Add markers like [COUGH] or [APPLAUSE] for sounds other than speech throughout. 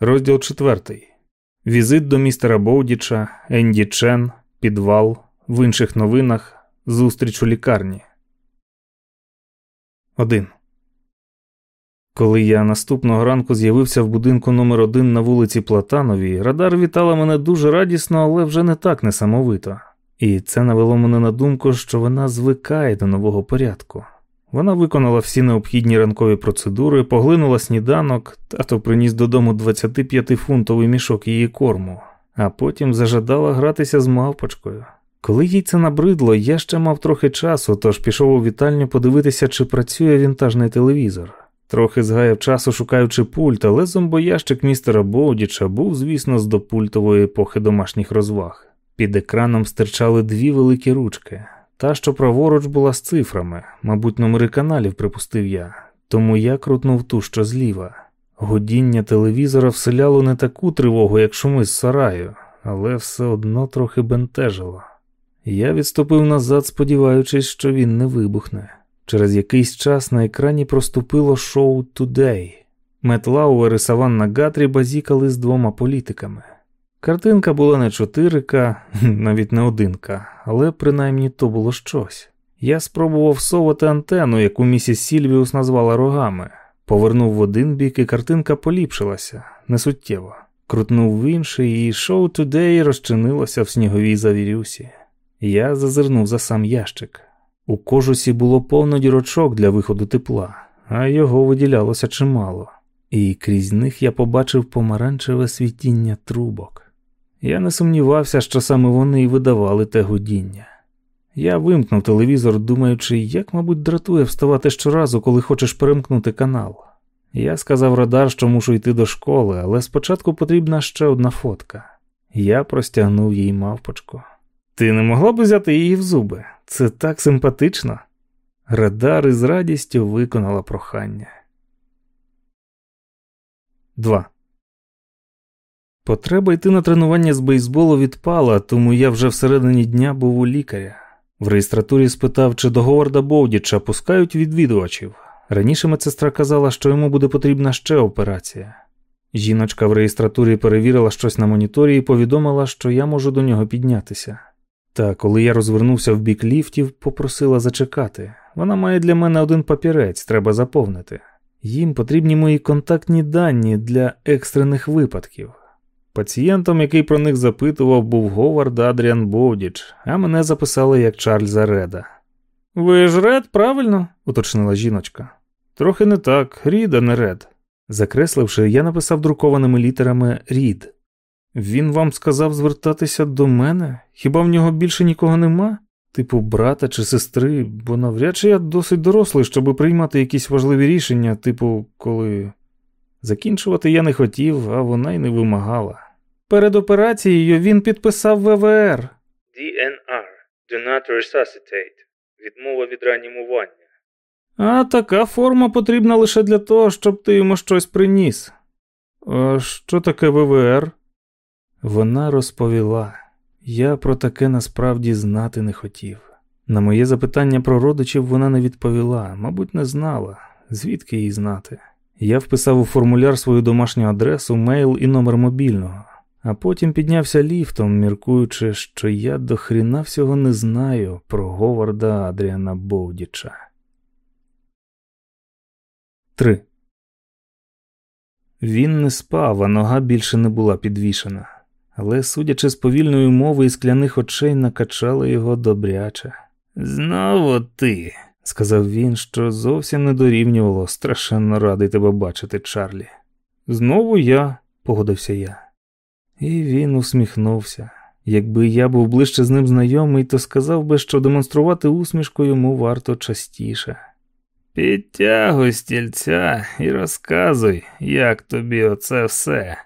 Розділ четвертий. Візит до містера Боудіча, Енді Чен, підвал, в інших новинах, зустріч у лікарні. 1. Коли я наступного ранку з'явився в будинку номер 1 на вулиці Платановій, радар вітала мене дуже радісно, але вже не так несамовито. І це навело мене на думку, що вона звикає до нового порядку. Вона виконала всі необхідні ранкові процедури, поглинула сніданок, тато приніс додому 25-фунтовий мішок її корму, а потім зажадала гратися з мавпочкою. Коли їй це набридло, я ще мав трохи часу, тож пішов у вітальню подивитися, чи працює вінтажний телевізор. Трохи згаяв часу, шукаючи пульт, але зомбоящик містера Боудіча був, звісно, з допультової епохи домашніх розваг. Під екраном стирчали дві великі ручки. Та, що праворуч була з цифрами, мабуть, номери каналів припустив я, тому я крутнув ту, що зліва. Гудіння телевізора вселяло не таку тривогу, як шуми з сараю, але все одно трохи бентежило. Я відступив назад, сподіваючись, що він не вибухне. Через якийсь час на екрані проступило шоу «Today». Мет Лауер і Саванна Гатрі базікали з двома політиками. Картинка була не 4К, [LAUGHS] навіть не 1К, але принаймні то було щось. Я спробував совати антенну, яку місіс Сільвіус назвала рогами, повернув в один бік, і картинка поліпшилася несуттєво. Крутнув в інший, і шоу «Today» розчинилося в сніговій завірюсі. Я зазирнув за сам ящик. У кожусі було повно дірочок для виходу тепла, а його виділялося чимало, і крізь них я побачив помаранчеве світіння трубок. Я не сумнівався, що саме вони й видавали те годіння. Я вимкнув телевізор, думаючи, як, мабуть, дратує вставати щоразу, коли хочеш перемкнути канал. Я сказав радар, що мушу йти до школи, але спочатку потрібна ще одна фотка. Я простягнув їй мавпочку. Ти не могла б взяти її в зуби? Це так симпатично. Радар із радістю виконала прохання. 2. Потреба йти на тренування з бейсболу відпала, тому я вже всередині дня був у лікаря. В реєстратурі спитав, чи до Говарда Боудіча пускають відвідувачів. Раніше медсестра казала, що йому буде потрібна ще операція. Жіночка в реєстратурі перевірила щось на моніторі і повідомила, що я можу до нього піднятися. Та коли я розвернувся в бік ліфтів, попросила зачекати. Вона має для мене один папірець, треба заповнити. Їм потрібні мої контактні дані для екстрених випадків. Пацієнтом, який про них запитував, був Говард Адріан Боудіч, а мене записали як Чарльза Реда. Ви ж Ред, правильно? уточнила жіночка. Трохи не так, Рід, а не Ред. Закресливши, я написав друкованими літерами Рід. Він вам сказав звертатися до мене? Хіба в нього більше нікого нема? Типу брата чи сестри, бо навряд чи я досить дорослий, щоб приймати якісь важливі рішення, типу, коли. Закінчувати я не хотів, а вона й не вимагала. Перед операцією він підписав ВВР. DNR Do Not Resuscitate. Відмова від реанімування. А така форма потрібна лише для того, щоб ти йому щось приніс. А Що таке ВВР? Вона розповіла. Я про таке насправді знати не хотів. На моє запитання про родичів вона не відповіла, мабуть, не знала, звідки їй знати. Я вписав у формуляр свою домашню адресу, мейл і номер мобільного а потім піднявся ліфтом, міркуючи, що я до хріна всього не знаю про Говарда Адріана Боудіча. 3. Він не спав, а нога більше не була підвішена, але, судячи з повільної мови і скляних очей, накачало його добряче. Знову ти, сказав він, що зовсім не дорівнювало, страшенно радий тебе бачити, Чарлі. Знову я, погодився я. І він усміхнувся. Якби я був ближче з ним знайомий, то сказав би, що демонструвати усмішку йому варто частіше. Підтягуй стільця і розказуй, як тобі оце все.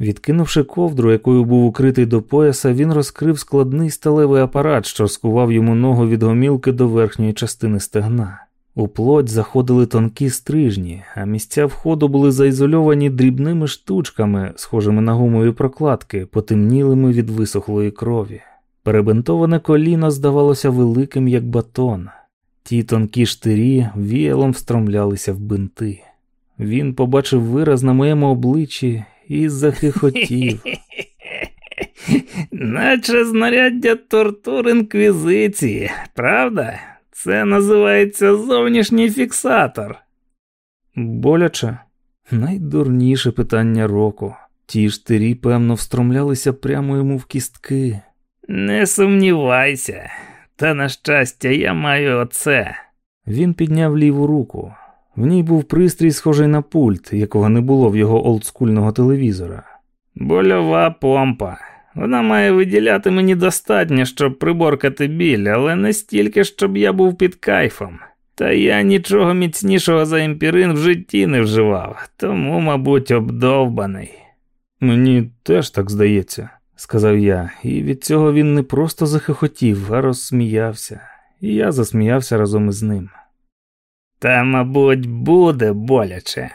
Відкинувши ковдру, якою був укритий до пояса, він розкрив складний сталевий апарат, що скував йому ногу від гомілки до верхньої частини стегна. У плоть заходили тонкі стрижні, а місця входу були заізольовані дрібними штучками, схожими на гумові прокладки, потемнілими від висохлої крові. Перебинтоване коліно здавалося великим, як батон. Ті тонкі штирі віялом встромлялися в бинти. Він побачив вираз на моєму обличчі і захихотів. [LAUGHS] Наче знаряддя тортур інквізиції, правда? Це називається зовнішній фіксатор. Боляче найдурніше питання року. Ті штирі, певно, встромлялися прямо йому в кістки. Не сумнівайся, та на щастя, я маю оце. Він підняв ліву руку. В ній був пристрій, схожий на пульт, якого не було в його олдскульного телевізора. Больова помпа. Вона має виділяти мені достатньо, щоб приборкати біль, але не стільки, щоб я був під кайфом. Та я нічого міцнішого за емпірин в житті не вживав, тому, мабуть, обдовбаний. Мені теж так здається, сказав я, і від цього він не просто захихотів, а розсміявся, і я засміявся разом із ним. Та, мабуть, буде боляче.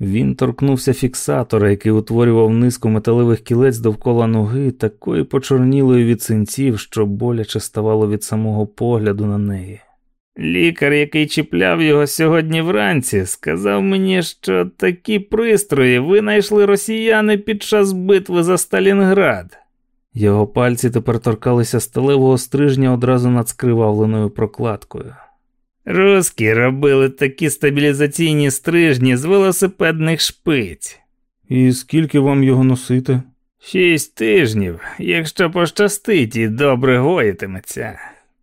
Він торкнувся фіксатора, який утворював низку металевих кілець довкола ноги, такої почорнілої від синців, що боляче ставало від самого погляду на неї. Лікар, який чіпляв його сьогодні вранці, сказав мені, що такі пристрої винайшли росіяни під час битви за Сталінград. Його пальці тепер торкалися сталевого стрижня одразу над скривавленою прокладкою. Руски робили такі стабілізаційні стрижні з велосипедних шпиць. І скільки вам його носити? Шість тижнів, якщо пощастить і добре гоїтиметься.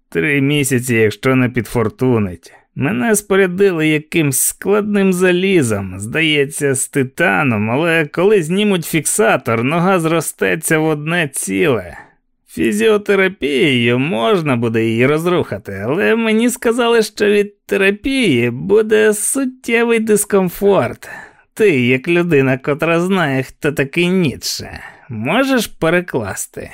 Три місяці, якщо не підфортунить. Мене спорядили якимсь складним залізом, здається, з титаном, але коли знімуть фіксатор, нога зростеться в одне ціле. Фізіотерапією можна буде її розрухати, але мені сказали, що від терапії буде суттєвий дискомфорт. Ти, як людина, котра знає, хто такий Ніцше, можеш перекласти.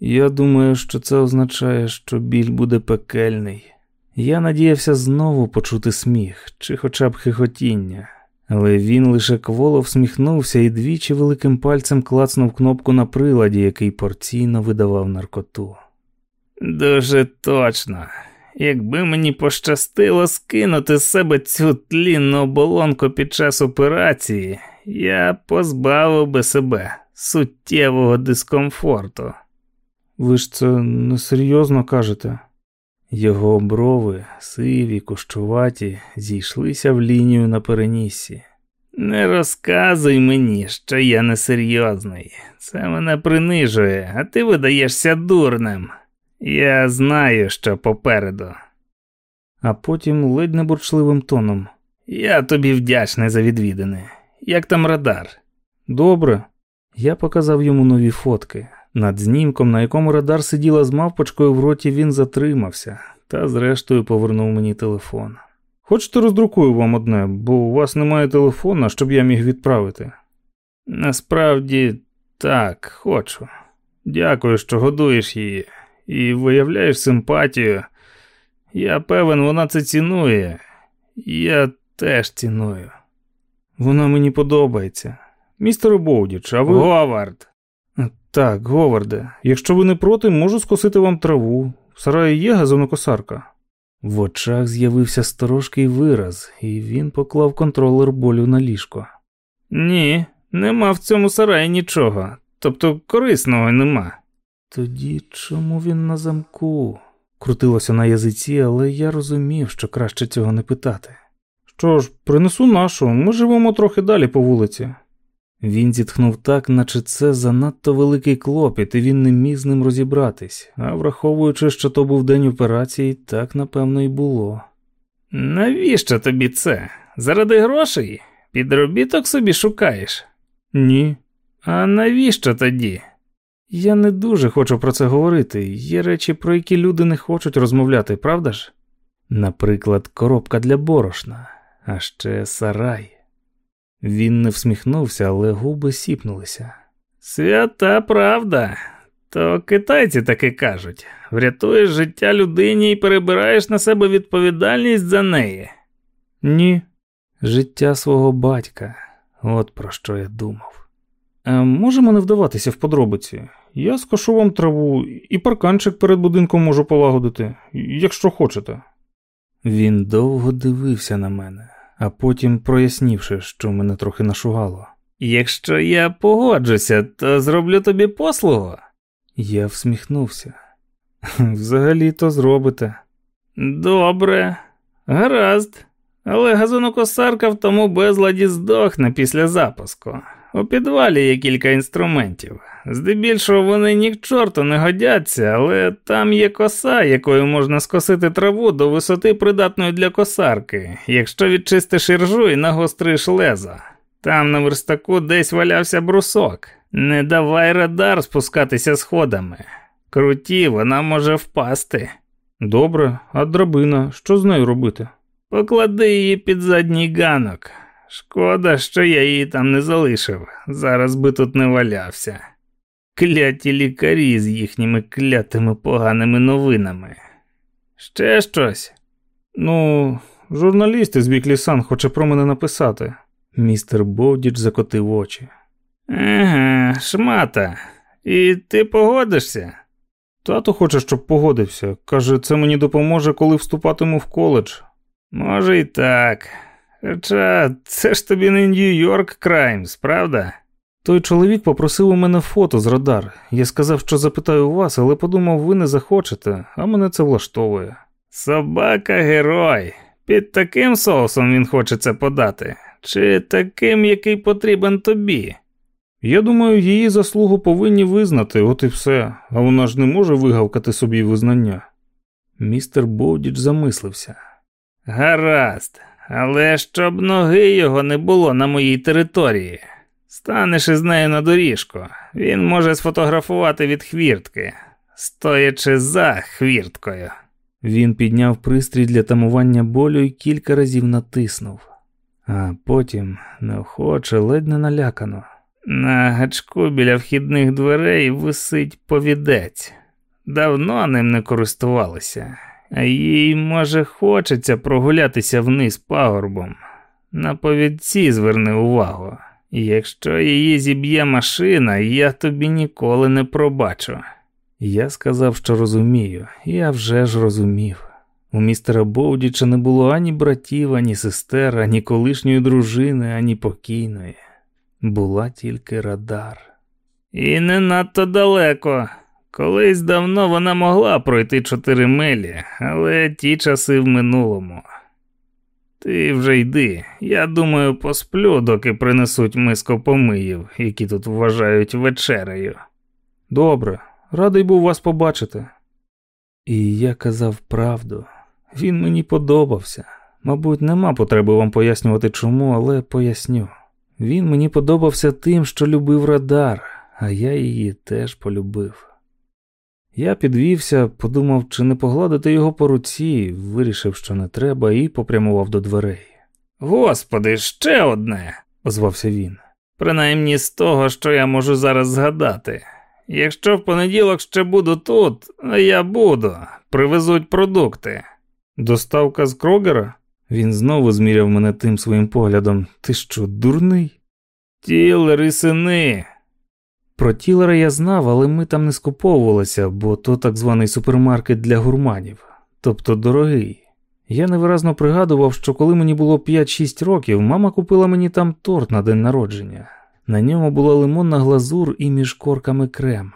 Я думаю, що це означає, що біль буде пекельний. Я надіявся знову почути сміх чи хоча б хихотіння, але він лише кволо всміхнувся і двічі великим пальцем клацнув кнопку на приладі, який порційно видавав наркоту. Дуже точно. Якби мені пощастило скинути з себе цю тлінну оболонку під час операції, я позбавив би себе суттєвого дискомфорту. Ви ж це несерйозно кажете. Його брови, сиві, кущуваті, зійшлися в лінію на переніссі. Не розказуй мені, що я несерйозний. Це мене принижує, а ти видаєшся дурним. Я знаю, що попереду. А потім ледь небурчливим тоном. Я тобі вдячний за відвідини. Як там радар? Добре. Я показав йому нові фотки. Над знімком, на якому радар сиділа з мавпочкою в роті, він затримався та, зрештою, повернув мені телефон. Хочете роздрукую вам одне, бо у вас немає телефона, щоб я міг відправити. Насправді так, хочу. Дякую, що годуєш її і виявляєш симпатію. Я певен, вона це цінує. Я теж ціную. Вона мені подобається. Містер Боудіч, а ви. Говард. Так, Говарде, якщо ви не проти, можу скосити вам траву. В сараї є газонокосарка. В очах з'явився сторожкий вираз, і він поклав контролер болю на ліжко. Ні, нема в цьому сараї нічого, тобто корисного нема. Тоді чому він на замку? Крутилося на язиці, але я розумів, що краще цього не питати. Що ж, принесу нашу, ми живемо трохи далі по вулиці. Він зітхнув так, наче це занадто великий клопіт, і він не міг з ним розібратись, а враховуючи, що то був день операції, так напевно і було. Навіщо тобі це? Заради грошей? Підробіток собі шукаєш? Ні. А навіщо тоді? Я не дуже хочу про це говорити. Є речі, про які люди не хочуть розмовляти, правда ж? Наприклад, коробка для борошна, а ще сарай. Він не всміхнувся, але губи сіпнулися. Свята правда. То китайці таки кажуть врятуєш життя людині і перебираєш на себе відповідальність за неї. Ні, життя свого батька, от про що я думав. А можемо не вдаватися в подробиці. Я скошу вам траву і парканчик перед будинком можу полагодити, якщо хочете. Він довго дивився на мене а потім, прояснівши, що мене трохи нашугало, Якщо я погоджуся, то зроблю тобі послугу. Я всміхнувся. [LAUGHS] Взагалі то зробите. Добре, гаразд. Але газонокосарка в тому безладі здохне після запуску. У підвалі є кілька інструментів. Здебільшого вони ні к чорту не годяться, але там є коса, якою можна скосити траву до висоти придатної для косарки, якщо відчистиш іржу і нагостриш леза. Там на верстаку десь валявся брусок. Не давай радар спускатися сходами. Круті, вона може впасти. Добре, а драбина, що з нею робити? Поклади її під задній ганок. Шкода, що я її там не залишив. Зараз би тут не валявся. Кляті лікарі з їхніми клятими поганими новинами. Ще щось? Ну, журналіст із Біклісан хоче про мене написати. Містер Бовдіч закотив очі. Ага, шмата. І ти погодишся? Тато хоче, щоб погодився. Каже, це мені допоможе, коли вступатиму в коледж. Може і так. Хоча це ж тобі не Нью-Йорк Краймс, правда? Той чоловік попросив у мене фото з радар. Я сказав, що запитаю вас, але подумав, ви не захочете, а мене це влаштовує. Собака герой. Під таким соусом він хоче це подати, чи таким, який потрібен тобі? Я думаю, її заслугу повинні визнати, от і все, а вона ж не може вигавкати собі визнання. Містер Боудіч замислився. Гаразд, але щоб ноги його не було на моїй території. Станеш із нею на доріжку, він може сфотографувати від хвіртки, стоячи за хвірткою. Він підняв пристрій для тамування болю і кілька разів натиснув, а потім неохоче, ледь не налякано. На гачку біля вхідних дверей висить повідець. Давно ним не користувалися, а їй, може, хочеться прогулятися вниз пагорбом. На повідці зверни увагу. Якщо її зіб'є машина, я тобі ніколи не пробачу. Я сказав, що розумію, я вже ж розумів. У містера Боудіча не було ані братів, ані сестер, ані колишньої дружини, ані покійної. Була тільки радар. І не надто далеко. Колись давно вона могла пройти чотири милі, але ті часи в минулому. Ти вже йди. Я думаю, посплю, доки принесуть миску помиїв, які тут вважають вечерею. Добре, радий був вас побачити. І я казав правду. Він мені подобався. Мабуть, нема потреби вам пояснювати чому, але поясню. Він мені подобався тим, що любив радар, а я її теж полюбив. Я підвівся, подумав, чи не погладити його по руці, вирішив, що не треба, і попрямував до дверей. Господи, ще одне, озвався він. Принаймні з того, що я можу зараз згадати. Якщо в понеділок ще буду тут, я буду, привезуть продукти. Доставка з Крогера? Він знову зміряв мене тим своїм поглядом. Ти що, дурний? Тілер і сини. Про тілера я знав, але ми там не скуповувалися, бо то так званий супермаркет для гурманів, тобто дорогий. Я невиразно пригадував, що коли мені було 5-6 років, мама купила мені там торт на день народження. На ньому була лимонна глазур і між корками крем.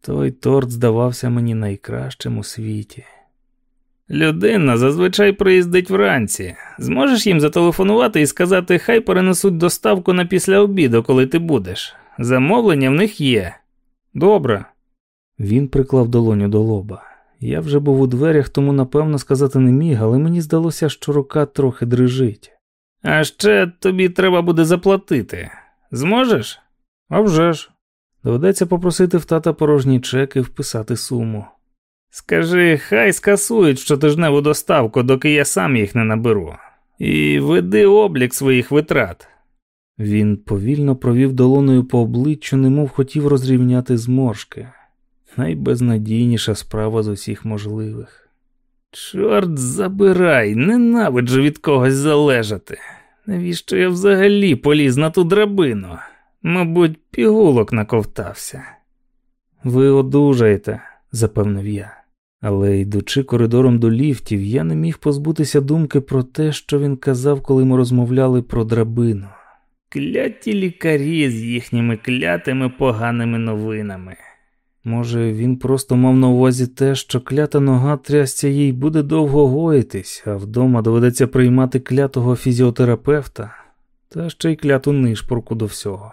Той торт здавався мені найкращим у світі. Людина зазвичай приїздить вранці. Зможеш їм зателефонувати і сказати, хай перенесуть доставку на після обіду, коли ти будеш. Замовлення в них є. Добре. Він приклав долоню до лоба. Я вже був у дверях, тому напевно сказати не міг, але мені здалося, що рука трохи дрижить. А ще тобі треба буде заплатити. Зможеш? «А вже ж. Доведеться попросити в тата порожній чек і вписати суму. Скажи, хай скасують щотижневу доставку, доки я сам їх не наберу. І веди облік своїх витрат. Він повільно провів долоною по обличчю, немов хотів розрівняти зморшки. Найбезнадійніша справа з усіх можливих. Чорт забирай, ненавиджу від когось залежати. Навіщо я взагалі поліз на ту драбину? Мабуть, пігулок наковтався. Ви одужаєте, запевнив я. Але йдучи коридором до ліфтів, я не міг позбутися думки про те, що він казав, коли ми розмовляли про драбину. Кляті лікарі з їхніми клятими поганими новинами. Може, він просто мав на увазі те, що клята нога трясця їй буде довго гоїтись, а вдома доведеться приймати клятого фізіотерапевта та ще й кляту нишпорку до всього.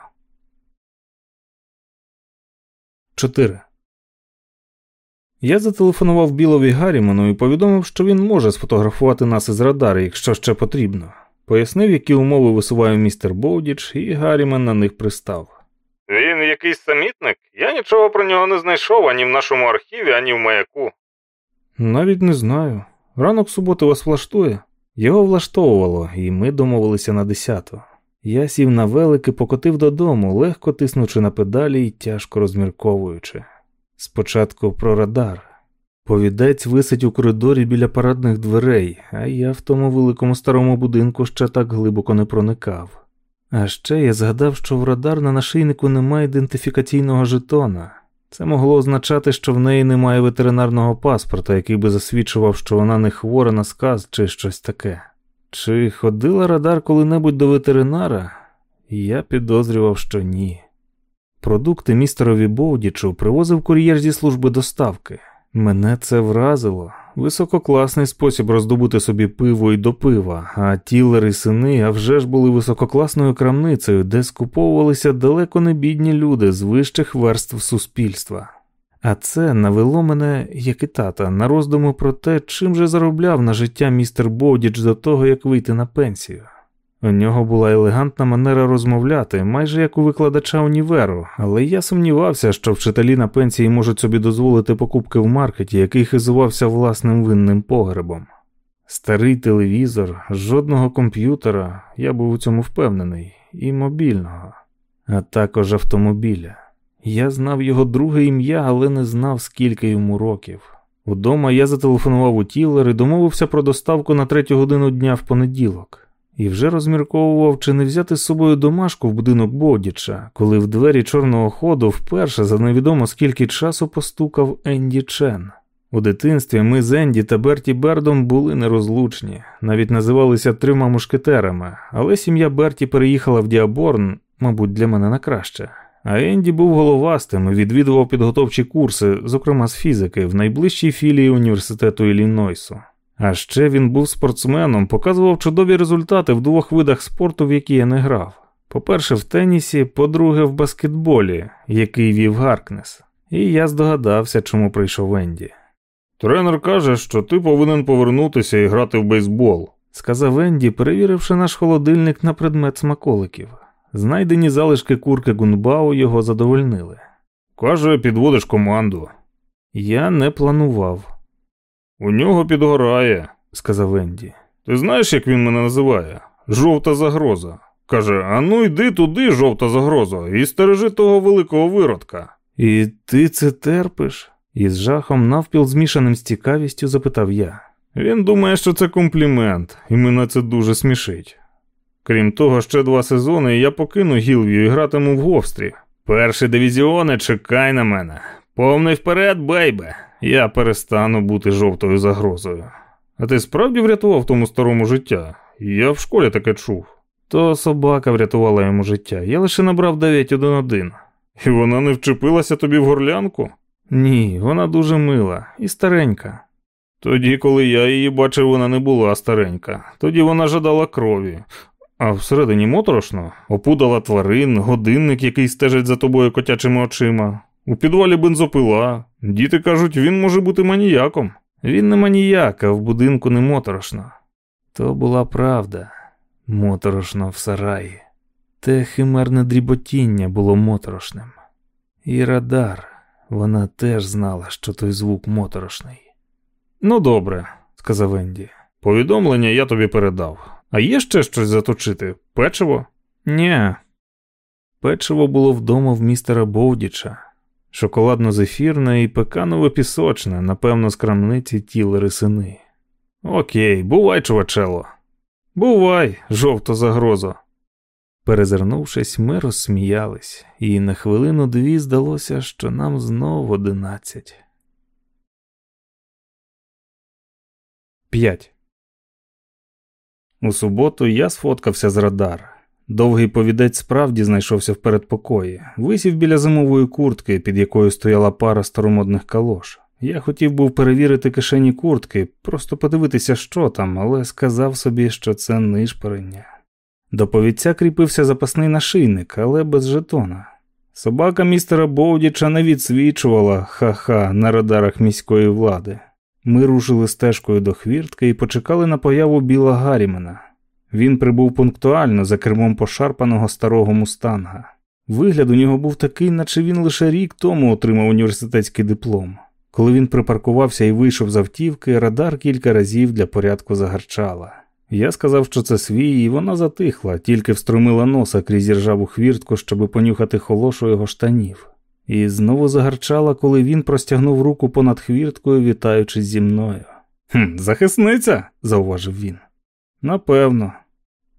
4. Я зателефонував Білові Гарріману і повідомив, що він може сфотографувати нас із радари, якщо ще потрібно. Пояснив, які умови висуває містер Боудіч, і Гарріман на них пристав. Він якийсь самітник? Я нічого про нього не знайшов ані в нашому архіві, ані в маяку. Навіть не знаю. Ранок суботи вас влаштує. Його влаштовувало, і ми домовилися на десяту. Я сів на велик і покотив додому, легко тиснучи на педалі і тяжко розмірковуючи. Спочатку про радар. Повідець висить у коридорі біля парадних дверей, а я в тому великому старому будинку ще так глибоко не проникав. А ще я згадав, що в радар на нашийнику немає ідентифікаційного жетона. Це могло означати, що в неї немає ветеринарного паспорта, який би засвідчував, що вона не хвора на сказ чи щось таке. Чи ходила радар коли-небудь до ветеринара? Я підозрював, що ні. Продукти містерові Боудічу привозив кур'єр зі служби доставки. Мене це вразило. Висококласний спосіб роздобути собі пиво і до пива, а тілер і сини а вже ж були висококласною крамницею, де скуповувалися далеко не бідні люди з вищих верств суспільства. А це навело мене, як і тата, на роздуму про те, чим же заробляв на життя містер Боудіч до того, як вийти на пенсію. У нього була елегантна манера розмовляти, майже як у викладача універу, але я сумнівався, що вчителі на пенсії можуть собі дозволити покупки в маркеті, який хизувався власним винним погребом. Старий телевізор, жодного комп'ютера, я був у цьому впевнений, і мобільного, а також автомобіля. Я знав його друге ім'я, але не знав, скільки йому років. Удома я зателефонував у Тілер і домовився про доставку на третю годину дня в понеділок і вже розмірковував, чи не взяти з собою домашку в будинок Бодіча, коли в двері чорного ходу вперше за невідомо скільки часу постукав Енді Чен. У дитинстві ми з Енді та Берті Бердом були нерозлучні, навіть називалися трьома мушкетерами, але сім'я Берті переїхала в Діаборн, мабуть, для мене на краще. А Енді був головастим і відвідував підготовчі курси, зокрема з фізики, в найближчій філії університету Іллінойсу. А ще він був спортсменом, показував чудові результати в двох видах спорту, в які я не грав. По-перше, в тенісі, по-друге, в баскетболі, який вів Гаркнес. І я здогадався, чому прийшов Енді. Тренер каже, що ти повинен повернутися і грати в бейсбол, сказав Енді, перевіривши наш холодильник на предмет смаколиків. Знайдені залишки курки Гунбау його задовольнили. Каже, підводиш команду. Я не планував. У нього підгорає, сказав Енді. Ти знаєш, як він мене називає? Жовта загроза. Каже: Ану йди туди, жовта загроза, і стережи того великого виродка. І ти це терпиш? Із жахом навпіл змішаним з цікавістю запитав я. Він думає, що це комплімент, і мене це дуже смішить. Крім того, ще два сезони, і я покину Гілвію і гратиму в Говстрі. Перші дивізіони, чекай на мене. Повний вперед, бейбе. Я перестану бути жовтою загрозою. А ти справді врятував тому старому життя? Я в школі таке чув. То собака врятувала йому життя. Я лише набрав 911. І вона не вчепилася тобі в горлянку? Ні, вона дуже мила і старенька. Тоді, коли я її бачив, вона не була старенька. Тоді вона жадала крові. А всередині моторошно опудала тварин, годинник, який стежить за тобою котячими очима. У підвалі бензопила. Діти кажуть, він може бути маніяком. Він не маніяк, а в будинку не моторошно. То була правда, моторошно в сараї. Те химерне дріботіння було моторошним. І радар, вона теж знала, що той звук моторошний. Ну, добре, сказав Енді. Повідомлення я тобі передав. А є ще щось заточити? Печиво? Ні. Печиво було вдома в містера Бовдіча шоколадно-зефірне і пеканове пісочне, напевно, з крамниці тілери сини. Окей, бувай, чувачело. Бувай, жовто загроза. Перезирнувшись, ми розсміялись, і на хвилину дві здалося, що нам знов одинадцять. П'ять. У суботу я сфоткався з радар. Довгий повідець справді знайшовся в передпокої, висів біля зимової куртки, під якою стояла пара старомодних калош. Я хотів був перевірити кишені куртки, просто подивитися, що там, але сказав собі, що це нишпорення. До повідця кріпився запасний нашийник, але без жетона. Собака містера Боудіча не відсвічувала ха-ха на радарах міської влади. Ми рушили стежкою до хвіртки і почекали на появу Біла Гарімена. Він прибув пунктуально за кермом пошарпаного старого мустанга. Вигляд у нього був такий, наче він лише рік тому отримав університетський диплом. Коли він припаркувався і вийшов з автівки, радар кілька разів для порядку загарчала. Я сказав, що це свій, і вона затихла, тільки встромила носа крізь ржаву хвіртку, щоби понюхати холошу його штанів, і знову загарчала, коли він простягнув руку понад хвірткою, вітаючись зі мною. «Хм, Захисниця, зауважив він. Напевно.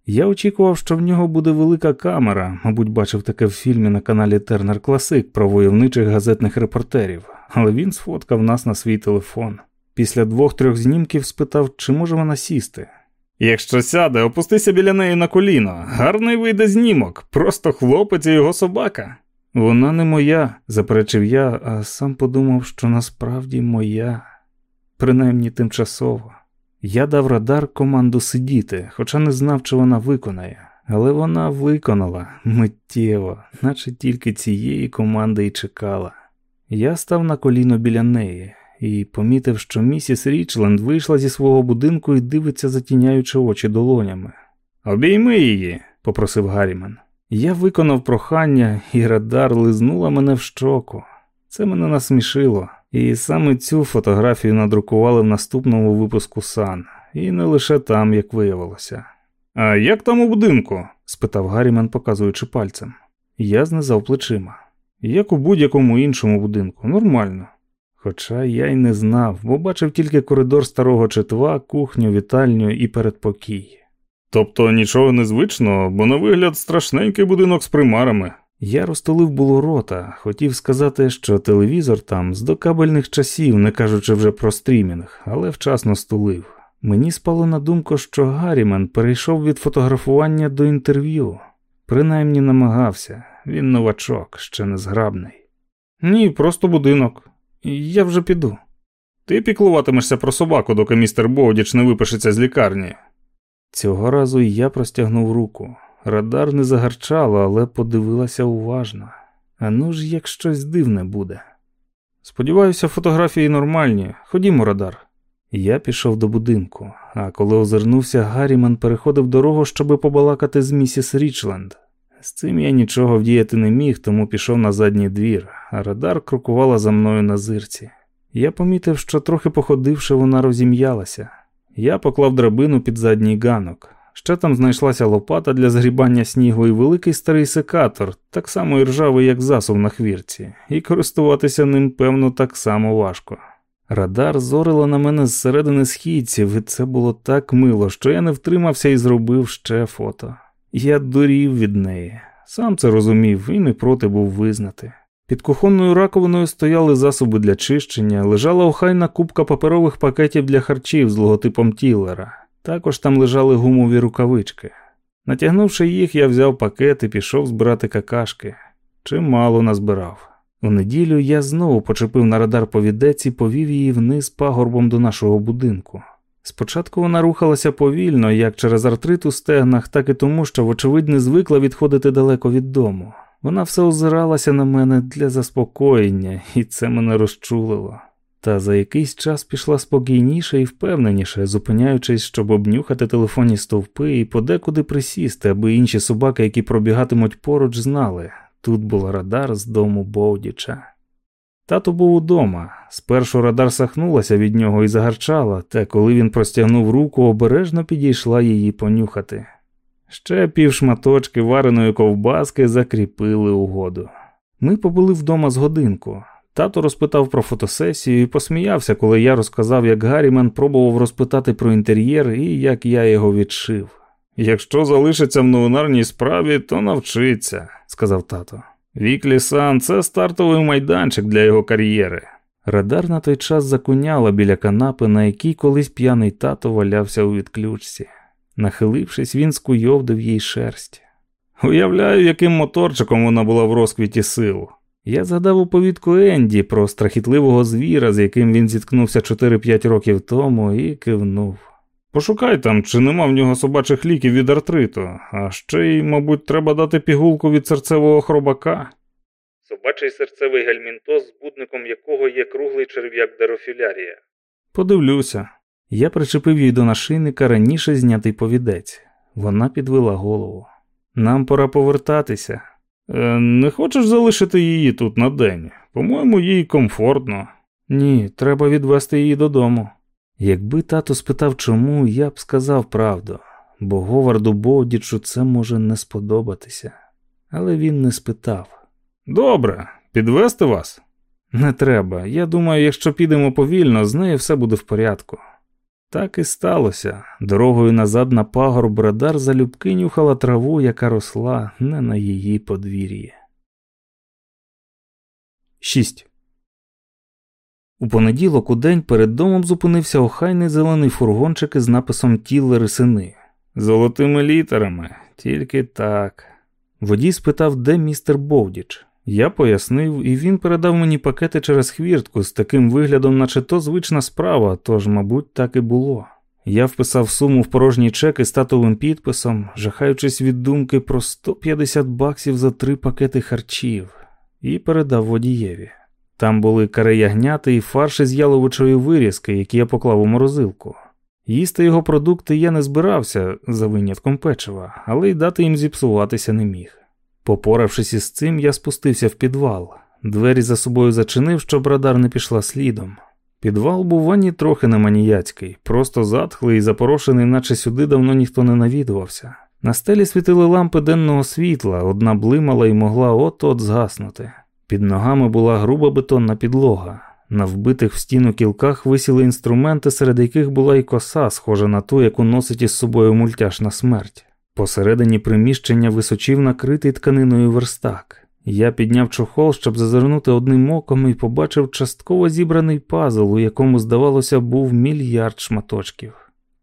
Я очікував, що в нього буде велика камера, мабуть, бачив таке в фільмі на каналі Тернер Класик про войовничих газетних репортерів, але він сфоткав нас на свій телефон. Після двох-трьох знімків спитав, чи може вона сісти. Якщо сяде, опустися біля неї на коліно. Гарний вийде знімок, просто хлопець і його собака. Вона не моя, заперечив я, а сам подумав, що насправді моя, принаймні тимчасово. Я дав радар команду сидіти, хоча не знав, чи вона виконає, але вона виконала миттєво, наче тільки цієї команди й чекала. Я став на коліно біля неї і помітив, що місіс Річленд вийшла зі свого будинку і дивиться, затіняючи очі долонями. Обійми її, попросив Гарріман. Я виконав прохання, і радар лизнула мене в щоку. Це мене насмішило, і саме цю фотографію надрукували в наступному випуску Сан, і не лише там, як виявилося. А як там у будинку? спитав Гарріман, показуючи пальцем. Я знизав плечима. Як у будь-якому іншому будинку, нормально. Хоча я й не знав, бо бачив тільки коридор старого четва, кухню, вітальню і передпокій. Тобто нічого незвичного, бо на вигляд страшненький будинок з примарами. Я розтулив було рота, хотів сказати, що телевізор там з докабельних часів, не кажучи вже про стрімінг, але вчасно стулив. Мені спало на думку, що Гаррімен перейшов від фотографування до інтерв'ю. Принаймні намагався, він новачок, ще не зграбний. Ні, просто будинок. Я вже піду. Ти піклуватимешся про собаку, доки містер Боудіч не випишеться з лікарні. Цього разу я простягнув руку. Радар не загарчала, але подивилася уважно. А ну ж, як щось дивне буде. Сподіваюся, фотографії нормальні. Ходімо, радар. Я пішов до будинку, а коли озирнувся, Гарріман переходив дорогу, щоби побалакати з місіс Річленд. З цим я нічого вдіяти не міг, тому пішов на задній двір, а радар крокувала за мною на зирці. Я помітив, що трохи походивши, вона розім'ялася. Я поклав драбину під задній ганок. Ще там знайшлася лопата для згрібання снігу і великий старий секатор, так само і ржавий, як засув на хвірці, і користуватися ним, певно, так само важко. Радар зорила на мене зсередини східців, і це було так мило, що я не втримався і зробив ще фото. Я дурів від неї, сам це розумів і не проти був визнати. Під кухонною раковиною стояли засоби для чищення, лежала охайна купка паперових пакетів для харчів з логотипом Тіллера. Також там лежали гумові рукавички. Натягнувши їх, я взяв пакет і пішов збирати какашки. Чимало назбирав. У неділю я знову почепив на радар повідець і повів її вниз пагорбом до нашого будинку. Спочатку вона рухалася повільно, як через артрит у стегнах, так і тому, що, вочевидь, не звикла відходити далеко від дому. Вона все озиралася на мене для заспокоєння, і це мене розчулило. Та за якийсь час пішла спокійніше і впевненіше, зупиняючись, щоб обнюхати телефонні стовпи і подекуди присісти, аби інші собаки, які пробігатимуть поруч, знали тут був радар з дому Боудіча. Тато був удома. Спершу радар сахнулася від нього і загарчала, та коли він простягнув руку, обережно підійшла її понюхати. Ще півшматочки вареної ковбаски закріпили угоду. Ми побули вдома з годинку. Тато розпитав про фотосесію і посміявся, коли я розказав, як Гаррімен пробував розпитати про інтер'єр і як я його відшив. Якщо залишиться в новинарній справі, то навчиться, сказав тато. Weekly Sun це стартовий майданчик для його кар'єри. Радар на той час закуняла біля канапи, на якій колись п'яний тато валявся у відключці. Нахилившись, він скуйовдив їй шерсть. Уявляю, яким моторчиком вона була в розквіті сил. Я згадав оповідку Енді про страхітливого звіра, з яким він зіткнувся 4-5 років тому, і кивнув. Пошукай там, чи нема в нього собачих ліків від артриту, а ще й, мабуть, треба дати пігулку від серцевого хробака. Собачий серцевий гельмінтоз, збудником якого є круглий черв'як дерофілярія. Подивлюся. Я причепив їй до нашийника раніше знятий повідець. Вона підвела голову. Нам пора повертатися. Е, Не хочеш залишити її тут на день? По-моєму, їй комфортно. Ні, треба відвести її додому. Якби тато спитав чому, я б сказав правду, бо Говарду Бовдічу це може не сподобатися. Але він не спитав. Добре, підвести вас? Не треба. Я думаю, якщо підемо повільно, з нею все буде в порядку. Так і сталося. Дорогою назад на пагорб Радар залюбки нюхала траву, яка росла не на її подвір'ї. 6. У понеділок у день перед домом зупинився охайний зелений фургончик із написом Тіллери сини. Золотими літерами, тільки так. Водій спитав, де містер Бовдіч. Я пояснив, і він передав мені пакети через хвіртку з таким виглядом, наче то звична справа, тож, мабуть, так і було. Я вписав суму в порожній чек із татовим підписом, жахаючись від думки про 150 баксів за три пакети харчів, і передав водієві. Там були каре ягняти і фарші з яловичої вирізки, які я поклав у морозилку. Їсти його продукти я не збирався за винятком печива, але й дати їм зіпсуватися не міг. Попоравшись із цим, я спустився в підвал. Двері за собою зачинив, щоб радар не пішла слідом. Підвал був ані трохи не маніяцький, просто затхлий і запорошений, наче сюди давно ніхто не навідувався. На стелі світили лампи денного світла, одна блимала і могла от-от згаснути. Під ногами була груба бетонна підлога. На вбитих в стіну кілках висіли інструменти, серед яких була й коса, схожа на ту, яку носить із собою мультяшна смерть. Посередині приміщення височів накритий тканиною верстак. Я підняв чохол, щоб зазирнути одним оком і побачив частково зібраний пазл, у якому, здавалося, був мільярд шматочків.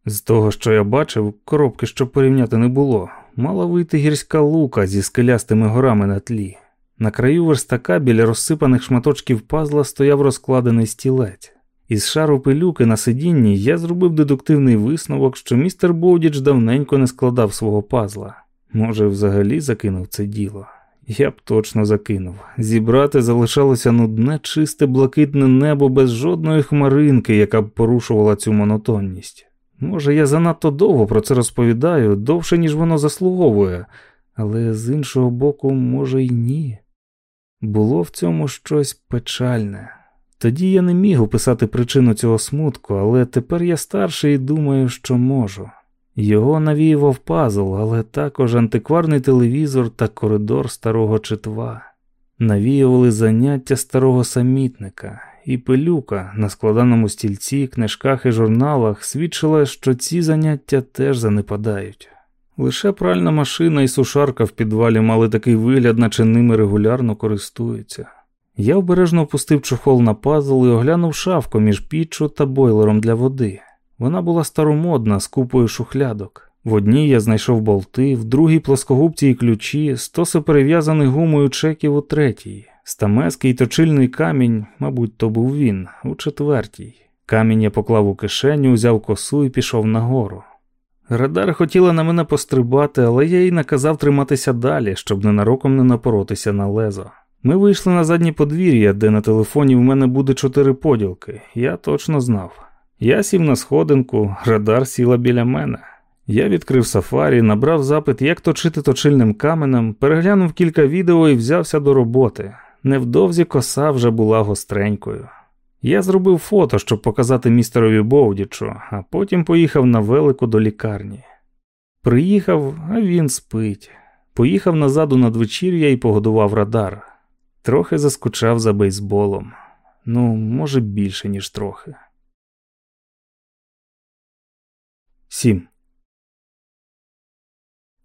З того, що я бачив, коробки, щоб порівняти не було, мала вийти гірська лука зі скелястими горами на тлі. На краю верстака біля розсипаних шматочків пазла стояв розкладений стілець. Із шару пилюки на сидінні я зробив дедуктивний висновок, що містер Боудіч давненько не складав свого пазла. Може, взагалі закинув це діло. Я б точно закинув. Зібрати залишалося нудне, чисте, блакитне небо без жодної хмаринки, яка б порушувала цю монотонність. Може, я занадто довго про це розповідаю, довше, ніж воно заслуговує, але з іншого боку, може, й ні. Було в цьому щось печальне. Тоді я не міг описати причину цього смутку, але тепер я старший і думаю, що можу. Його навіював пазл, але також антикварний телевізор та коридор старого читва. Навіювали заняття старого самітника, і пилюка на складаному стільці, книжках і журналах свідчила, що ці заняття теж занепадають. Лише пральна машина і сушарка в підвалі мали такий вигляд, наче ними регулярно користуються. Я обережно опустив чохол на пазл і оглянув шафку між піччю та бойлером для води. Вона була старомодна з купою шухлядок. В одній я знайшов болти, в другій плоскогубці і ключі, стоси перев'язаних гумою чеків у третій, стамеский точильний камінь, мабуть, то був він, у четвертій. Камінь я поклав у кишеню, взяв косу і пішов нагору. Радар хотіла на мене пострибати, але я їй наказав триматися далі, щоб ненароком не напоротися на лезо. Ми вийшли на заднє подвір'я, де на телефоні в мене буде чотири поділки. Я точно знав. Я сів на сходинку, радар сіла біля мене. Я відкрив сафарі, набрав запит, як точити точильним каменем, переглянув кілька відео і взявся до роботи. Невдовзі коса вже була гостренькою. Я зробив фото, щоб показати містерові Боудічу, а потім поїхав на велику до лікарні. Приїхав, а він спить. Поїхав назад у надвечір'я і погодував радар. Трохи заскучав за бейсболом. Ну, може, більше, ніж трохи. 7.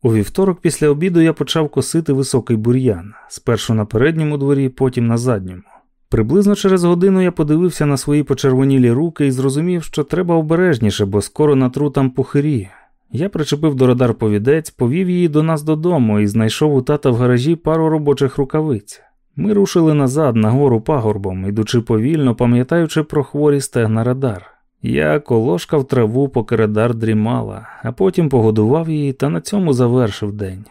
У вівторок після обіду я почав косити високий бур'ян, спершу на передньому дворі, потім на задньому. Приблизно через годину я подивився на свої почервонілі руки і зрозумів, що треба обережніше, бо скоро натру там пухирі. Я причепив до радар повідець, повів її до нас додому і знайшов у тата в гаражі пару робочих рукавиць. Ми рушили назад на гору пагорбом, ідучи повільно, пам'ятаючи про хворі стегна радар. Я колошкав траву, поки радар дрімала, а потім погодував її та на цьому завершив день.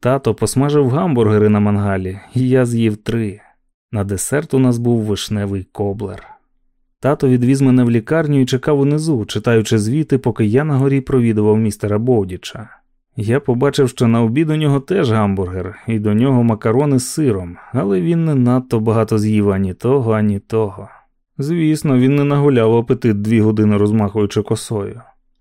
Тато посмажив гамбургери на мангалі, і я з'їв три. На десерт у нас був вишневий коблер. Тато відвіз мене в лікарню і чекав унизу, читаючи звіти, поки я на горі провідував містера Бовдіча. Я побачив, що на обід у нього теж гамбургер, і до нього макарони з сиром, але він не надто багато з'їв ані того, ані того. Звісно, він не нагуляв апетит дві години розмахуючи косою.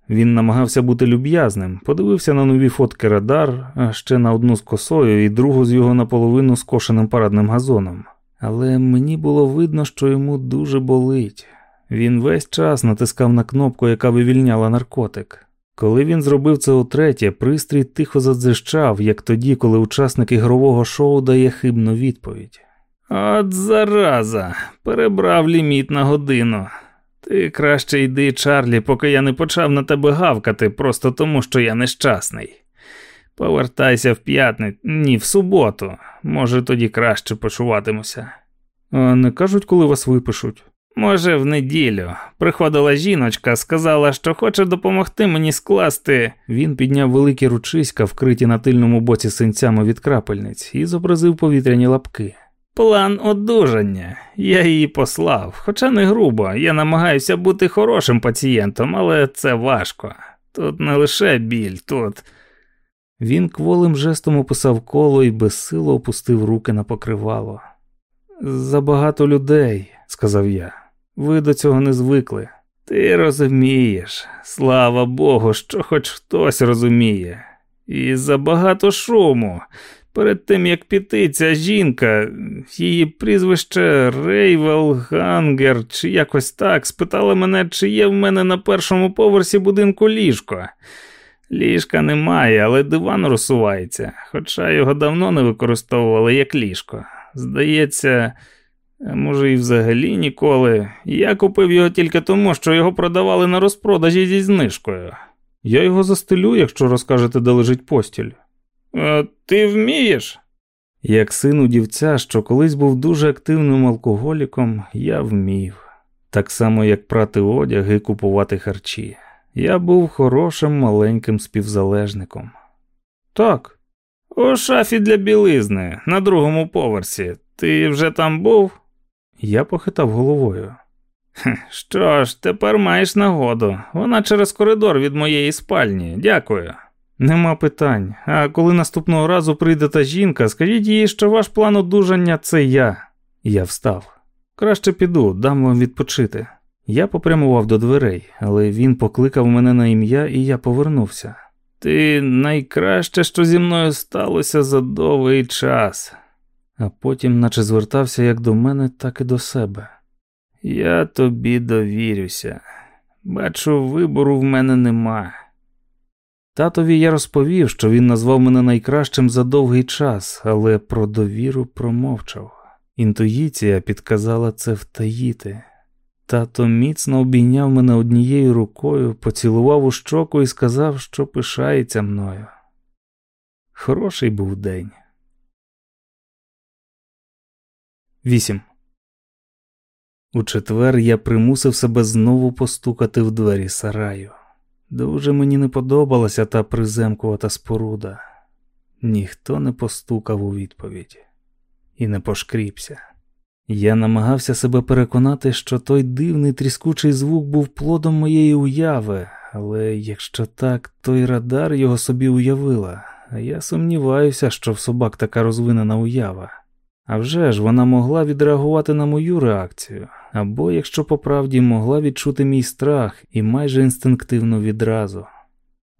Він намагався бути люб'язним, подивився на нові фотки радар, а ще на одну з косою і другу з його наполовину скошеним парадним газоном. Але мені було видно, що йому дуже болить. Він весь час натискав на кнопку, яка вивільняла наркотик. Коли він зробив це утретє, пристрій тихо задзищав, як тоді, коли учасник ігрового шоу дає хибну відповідь. От зараза, перебрав ліміт на годину. Ти краще йди, Чарлі, поки я не почав на тебе гавкати, просто тому, що я нещасний. Повертайся в п'ятницю, ні, в суботу. Може, тоді краще почуватимуся. А не кажуть, коли вас випишуть. Може, в неділю. Приходила жіночка, сказала, що хоче допомогти мені скласти. Він підняв великі ручиська, вкриті на тильному боці синцями від крапельниць, і зобразив повітряні лапки. План одужання. Я її послав, хоча не грубо. Я намагаюся бути хорошим пацієнтом, але це важко. Тут не лише біль, тут. Він кволим жестом описав коло і безсило опустив руки на покривало. Забагато людей, сказав я. Ви до цього не звикли. Ти розумієш, слава Богу, що хоч хтось розуміє. І забагато шуму. Перед тим як піти, ця жінка, її прізвище Рейвел Гангер, чи якось так, спитала мене, чи є в мене на першому поверсі будинку ліжко. Ліжка немає, але диван розсувається, хоча його давно не використовували як ліжко. Здається, може, і взагалі ніколи. Я купив його тільки тому, що його продавали на розпродажі зі знижкою. Я його застелю, якщо розкажете, де лежить постіль. «А Ти вмієш? Як син у дівця, що колись був дуже активним алкоголіком, я вмів. Так само, як прати одяг і купувати харчі. Я був хорошим маленьким співзалежником. Так, у шафі для білизни на другому поверсі. Ти вже там був? Я похитав головою. Що ж, тепер маєш нагоду. Вона через коридор від моєї спальні. Дякую. Нема питань. А коли наступного разу прийде та жінка, скажіть їй, що ваш план одужання це я. Я встав. Краще піду, дам вам відпочити. Я попрямував до дверей, але він покликав мене на ім'я, і я повернувся. Ти найкраще, що зі мною сталося за довгий час, а потім, наче звертався як до мене, так і до себе. Я тобі довірюся. Бачу, вибору в мене нема. Татові я розповів, що він назвав мене найкращим за довгий час, але про довіру промовчав. Інтуїція підказала це втаїти. Тато міцно обійняв мене однією рукою, поцілував у щоку і сказав, що пишається мною. Хороший був день. 8. У четвер я примусив себе знову постукати в двері сараю. Дуже мені не подобалася та приземкувата споруда. Ніхто не постукав у відповідь і не пошкріпся. Я намагався себе переконати, що той дивний тріскучий звук був плодом моєї уяви, але якщо так, то й радар його собі уявила, а я сумніваюся, що в собак така розвинена уява. А вже ж вона могла відреагувати на мою реакцію, або, якщо по правді, могла відчути мій страх і майже інстинктивно відразу.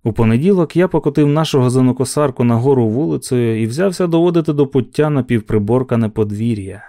У понеділок я покотив нашого занокосарку нагору вулицею і взявся доводити до пуття напівприборкане подвір'я.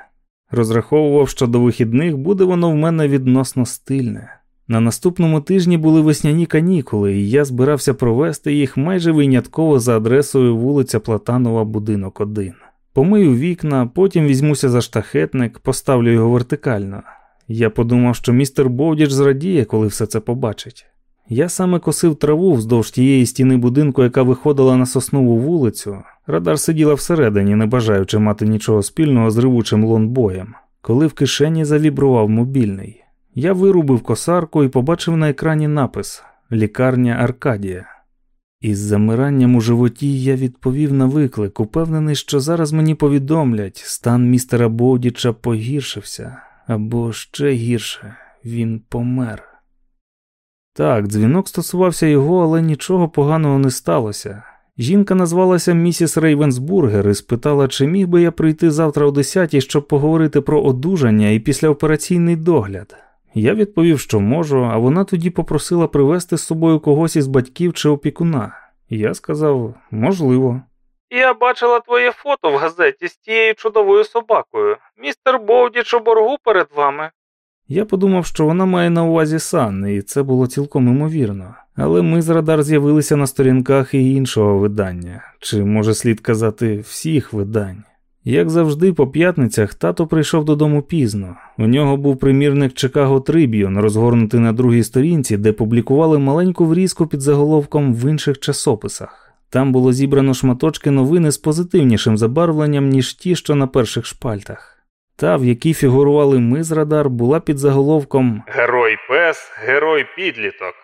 Розраховував, що до вихідних буде воно в мене відносно стильне. На наступному тижні були весняні канікули, і я збирався провести їх майже винятково за адресою вулиця Платанова, будинок 1. Помию вікна, потім візьмуся за штахетник, поставлю його вертикально. Я подумав, що містер Бовдіч зрадіє, коли все це побачить. Я саме косив траву вздовж тієї стіни будинку, яка виходила на соснову вулицю. Радар сиділа всередині, не бажаючи мати нічого спільного з ривучим лонбоєм, коли в кишені завібрував мобільний. Я вирубив косарку і побачив на екрані напис Лікарня Аркадія. Із замиранням у животі я відповів на виклик, упевнений, що зараз мені повідомлять, стан містера Боудіча погіршився, або ще гірше, він помер. Так, дзвінок стосувався його, але нічого поганого не сталося. Жінка назвалася місіс Рейвенсбургер і спитала, чи міг би я прийти завтра о 10 щоб поговорити про одужання і післяопераційний догляд. Я відповів, що можу, а вона тоді попросила привезти з собою когось із батьків чи опікуна. Я сказав, можливо. Я бачила твоє фото в газеті з тією чудовою собакою. Містер Боудіч у боргу перед вами. Я подумав, що вона має на увазі сан, і це було цілком імовірно. Але ми з радар з'явилися на сторінках і іншого видання, чи може слід казати всіх видань. Як завжди, по п'ятницях тато прийшов додому пізно. У нього був примірник Чикаго Триб'юн, розгорнутий на другій сторінці, де публікували маленьку врізку під заголовком в інших часописах. Там було зібрано шматочки новини з позитивнішим забарвленням, ніж ті, що на перших шпальтах. Та, в якій фігурували ми з радар, була під заголовком Герой пес, герой підліток.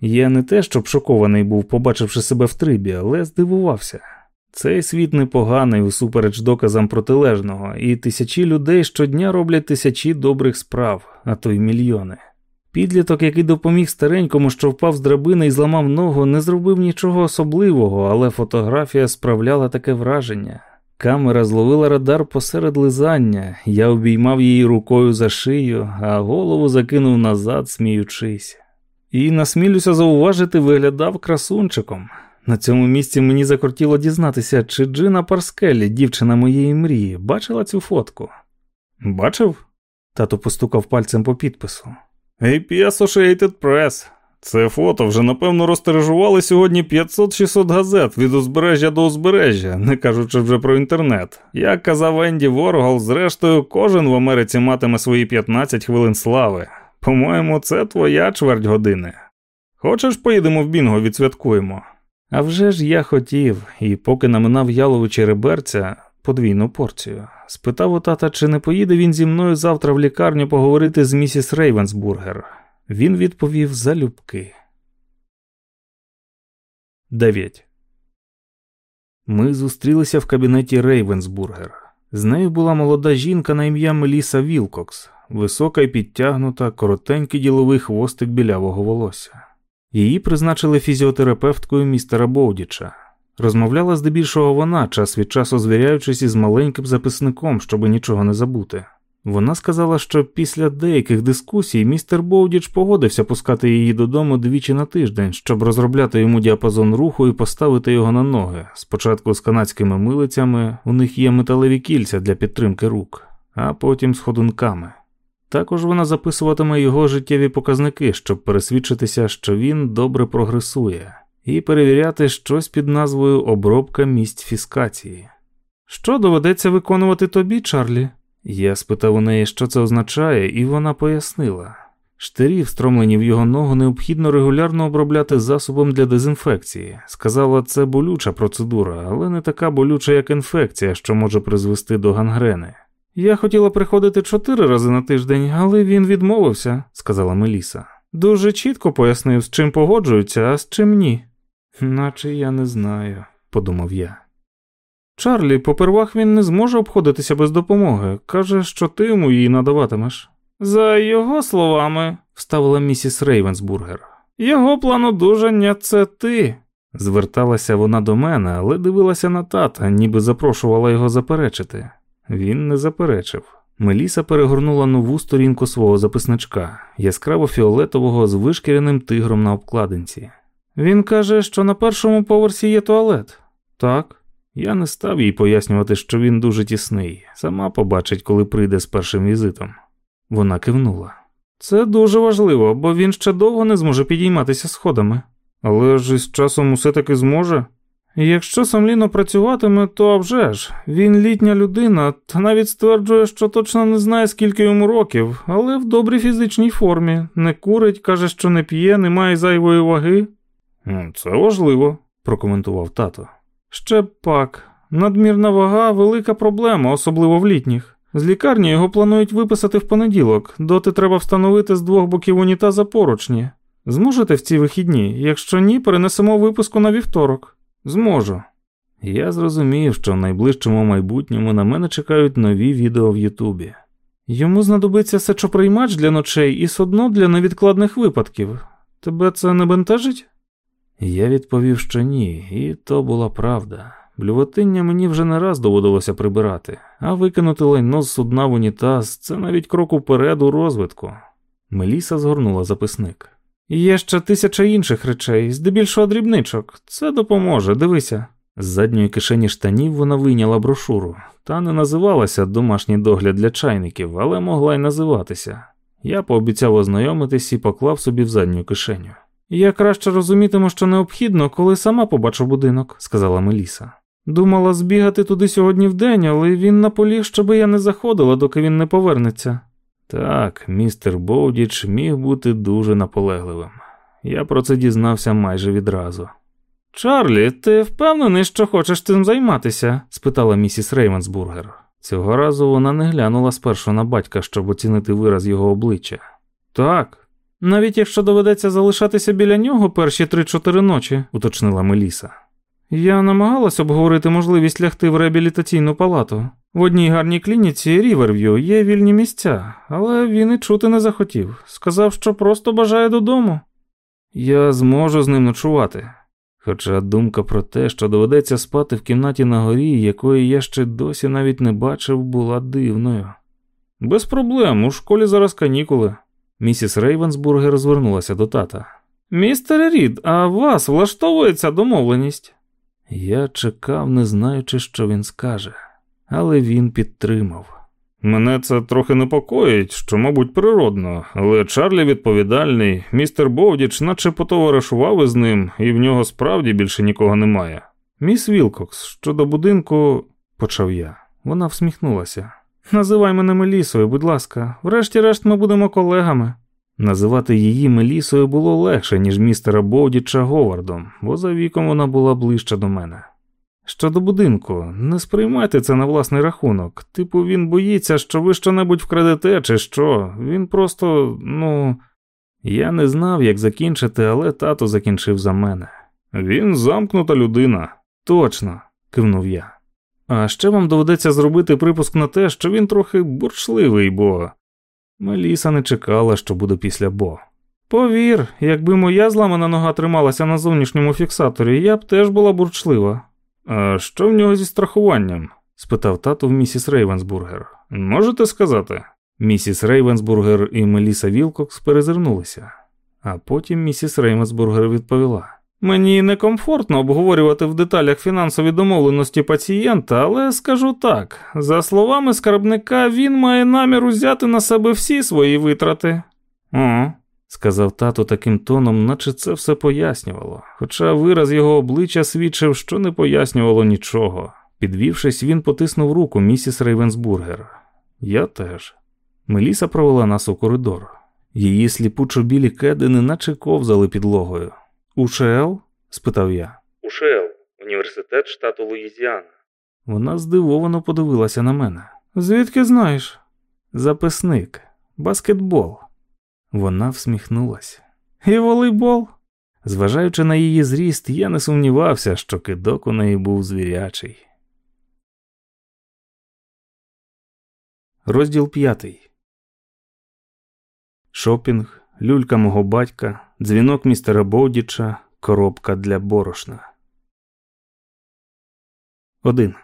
Я не те, щоб шокований був, побачивши себе в трибі, але здивувався. Цей світ непоганий усупереч доказам протилежного, і тисячі людей щодня роблять тисячі добрих справ, а то й мільйони. Підліток, який допоміг старенькому, що впав з драбини і зламав ногу, не зробив нічого особливого, але фотографія справляла таке враження. Камера зловила радар посеред лизання, я обіймав її рукою за шию, а голову закинув назад, сміючись. І насмілюся зауважити, виглядав красунчиком. На цьому місці мені закортіло дізнатися, чи Джина Парскелі, дівчина моєї мрії, бачила цю фотку. Бачив? Тато постукав пальцем по підпису. AP Associated Press. Це фото вже напевно розтиражували сьогодні 500-600 газет від узбережжя до узбережжя, не кажучи вже про інтернет. Як казав Енді Воргал, зрештою, кожен в Америці матиме свої 15 хвилин слави. По-моєму, це твоя чверть години. Хочеш, поїдемо в Бінго, відсвяткуємо? А вже ж я хотів, і поки наминав яловичі реберця подвійну порцію, спитав у тата, чи не поїде він зі мною завтра в лікарню поговорити з місіс Рейвенсбургер. Він відповів залюбки. 9. Ми зустрілися в кабінеті Рейвенсбургер. З нею була молода жінка на ім'я Меліса Вілкокс, висока і підтягнута, коротенький діловий хвостик білявого волосся. Її призначили фізіотерапевткою містера Боудіча. Розмовляла здебільшого вона, час від часу звіряючись із маленьким записником, щоб нічого не забути. Вона сказала, що після деяких дискусій містер Боудіч погодився пускати її додому двічі на тиждень, щоб розробляти йому діапазон руху і поставити його на ноги. Спочатку з канадськими милицями у них є металеві кільця для підтримки рук, а потім з ходунками. Також вона записуватиме його життєві показники, щоб пересвідчитися, що він добре прогресує, і перевіряти щось під назвою обробка місць фіскації. Що доведеться виконувати тобі, Чарлі? Я спитав у неї, що це означає, і вона пояснила. Штирі, встромлені в його ногу, необхідно регулярно обробляти засобом для дезінфекції. Сказала, це болюча процедура, але не така болюча, як інфекція, що може призвести до гангрени. Я хотіла приходити чотири рази на тиждень, але він відмовився, сказала Меліса. Дуже чітко пояснив, з чим погоджуються, а з чим ні. Наче я не знаю, подумав я. Чарлі, попервах він не зможе обходитися без допомоги. Каже, що ти йому її надаватимеш. За його словами, вставила місіс Рейвенсбургер. Його план одужання це ти. Зверталася вона до мене, але дивилася на тата, ніби запрошувала його заперечити. Він не заперечив. Меліса перегорнула нову сторінку свого записничка, яскраво фіолетового з вишкіряним тигром на обкладинці. Він каже, що на першому поверсі є туалет. Так. Я не став їй пояснювати, що він дуже тісний, сама побачить, коли прийде з першим візитом. Вона кивнула. Це дуже важливо, бо він ще довго не зможе підійматися сходами. Але ж із часом усе таки зможе. Якщо Самліно працюватиме, то а вже ж. Він літня людина, та навіть стверджує, що точно не знає, скільки йому років, але в добрій фізичній формі. Не курить, каже, що не п'є, не має зайвої ваги. Це важливо, прокоментував тато. Ще пак. Надмірна вага велика проблема, особливо в літніх. З лікарні його планують виписати в понеділок, доти треба встановити з двох боків унітаза поручні. Зможете в ці вихідні? Якщо ні, перенесемо випуску на вівторок. Зможу. Я зрозумів, що в найближчому майбутньому на мене чекають нові відео в Ютубі. Йому знадобиться сечоприймач для ночей і судно для невідкладних випадків. Тебе це не бентежить? Я відповів, що ні, і то була правда. Блювотиння мені вже не раз доводилося прибирати, а викинути лайно з судна в унітаз це навіть крок уперед у розвитку. Меліса згорнула записник. Є ще тисяча інших речей, здебільшого дрібничок. Це допоможе, дивися. З задньої кишені штанів вона вийняла брошуру, та не називалася домашній догляд для чайників, але могла й називатися. Я пообіцяв ознайомитись і поклав собі в задню кишеню. Я краще розумітиму, що необхідно, коли сама побачу будинок, сказала Меліса. Думала збігати туди сьогодні вдень, але він наполіг, щоби я не заходила, доки він не повернеться. Так, містер Боудіч міг бути дуже наполегливим. Я про це дізнався майже відразу. Чарлі, ти впевнений, що хочеш цим займатися? спитала місіс Реймонсбургер. Цього разу вона не глянула спершу на батька, щоб оцінити вираз його обличчя. Так, навіть якщо доведеться залишатися біля нього перші три-чотири ночі, уточнила Меліса. Я намагалась обговорити можливість лягти в реабілітаційну палату. В одній гарній клініці Ріверв'ю є вільні місця, але він і чути не захотів. Сказав, що просто бажає додому. Я зможу з ним ночувати. Хоча думка про те, що доведеться спати в кімнаті на горі, якої я ще досі навіть не бачив, була дивною. Без проблем, у школі зараз канікули. Місіс Рейвенсбургер розвернулася до тата. Містер Рід, а вас влаштовується домовленість? Я чекав, не знаючи, що він скаже, але він підтримав. Мене це трохи непокоїть, що, мабуть, природно, але Чарлі відповідальний, містер Бовдіч наче потоваришував із ним, і в нього справді більше нікого немає. Міс Вілкокс, щодо будинку, почав я. Вона всміхнулася. Називай мене Мелісою, будь ласка, врешті-решт ми будемо колегами. Називати її Мелісою було легше, ніж містера Боудіча Говардом, бо за віком вона була ближче до мене. Щодо будинку, не сприймайте це на власний рахунок. Типу, він боїться, що ви щонебудь вкрадете, чи що. Він просто, ну. Я не знав, як закінчити, але тато закінчив за мене. Він замкнута людина. Точно, кивнув я. А ще вам доведеться зробити припуск на те, що він трохи бурчливий, бо. Меліса не чекала, що буде після бо. Повір, якби моя зламана нога трималася на зовнішньому фіксаторі, я б теж була бурчлива. А що в нього зі страхуванням? спитав тато в місіс Рейвенсбургер. Можете сказати? Місіс Рейвенсбургер і Меліса Вілкокс перезирнулися, а потім місіс Рейвенсбургер відповіла. Мені некомфортно обговорювати в деталях фінансові домовленості пацієнта, але скажу так: за словами скарбника, він має намір узяти на себе всі свої витрати. О, сказав тато таким тоном, наче це все пояснювало, хоча вираз його обличчя свідчив, що не пояснювало нічого. Підвівшись, він потиснув руку місіс Рейвенсбургер. Я теж. Меліса провела нас у коридор. Її сліпучо білі кеди неначе ковзали підлогою. УШЛ? спитав я. УШЛ, університет штату Луїзіана. Вона здивовано подивилася на мене. Звідки знаєш? Записник, баскетбол. Вона всміхнулася. І волейбол? Зважаючи на її зріст, я не сумнівався, що кидок у неї був звірячий. Розділ п'ятий. Шопінг, люлька мого батька, дзвінок містера Боудіча, коробка для борошна. 1.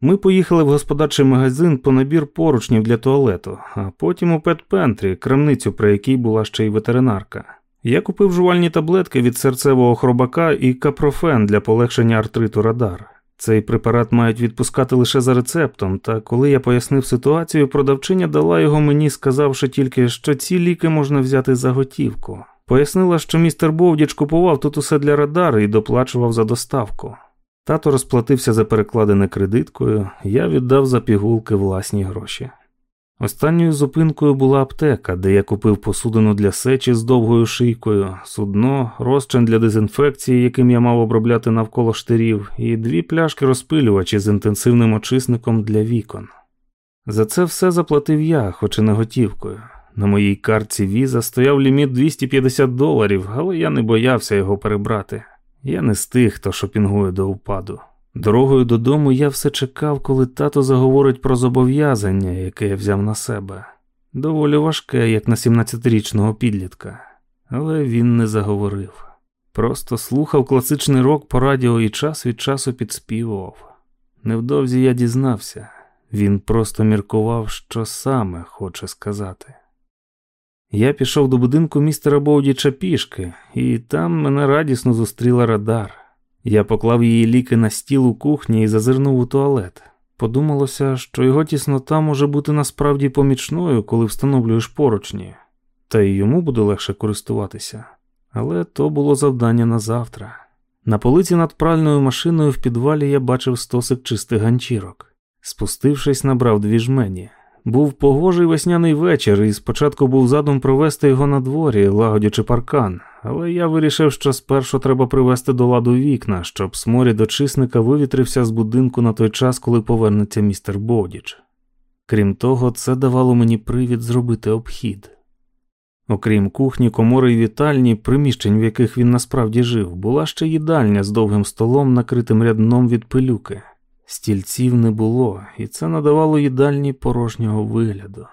Ми поїхали в господарчий магазин по набір поручнів для туалету, а потім у Пет-Пентрі, крамницю, при якій була ще й ветеринарка. Я купив жувальні таблетки від серцевого хробака і капрофен для полегшення артриту радар. Цей препарат мають відпускати лише за рецептом, та коли я пояснив ситуацію, продавчиня дала його мені, сказавши тільки, що ці ліки можна взяти за готівку. Пояснила, що містер Бовдіч купував тут усе для радари і доплачував за доставку. Тато розплатився за перекладене кредиткою, я віддав за пігулки власні гроші. Останньою зупинкою була аптека, де я купив посудину для сечі з довгою шийкою, судно, розчин для дезінфекції, яким я мав обробляти навколо штирів, і дві пляшки розпилювачі з інтенсивним очисником для вікон. За це все заплатив я, хоч і не готівкою. На моїй картці віза стояв ліміт 250 доларів, але я не боявся його перебрати. Я не з тих, хто шопінгує до упаду. Дорогою додому я все чекав, коли тато заговорить про зобов'язання, яке я взяв на себе. Доволі важке, як на 17-річного підлітка, але він не заговорив. Просто слухав класичний рок по радіо і час від часу підспівував. Невдовзі я дізнався, він просто міркував, що саме хоче сказати. Я пішов до будинку містера Боудіча пішки, і там мене радісно зустріла радар. Я поклав її ліки на стіл у кухні і зазирнув у туалет. Подумалося, що його тіснота може бути насправді помічною, коли встановлюєш поручні, та й йому буде легше користуватися. Але то було завдання на завтра. На полиці над пральною машиною в підвалі я бачив стосик чистих ганчірок. Спустившись, набрав дві жмені. Був погожий весняний вечір, і спочатку був задум провести його на дворі, лагодячи паркан, але я вирішив, що спершу треба привести до ладу вікна, щоб сморід очисника вивітрився з будинку на той час, коли повернеться містер Бодіч. Крім того, це давало мені привід зробити обхід. Окрім кухні, комори й вітальні, приміщень, в яких він насправді жив, була ще їдальня з довгим столом, накритим рядном від пилюки. Стільців не було, і це надавало їдальні порожнього вигляду.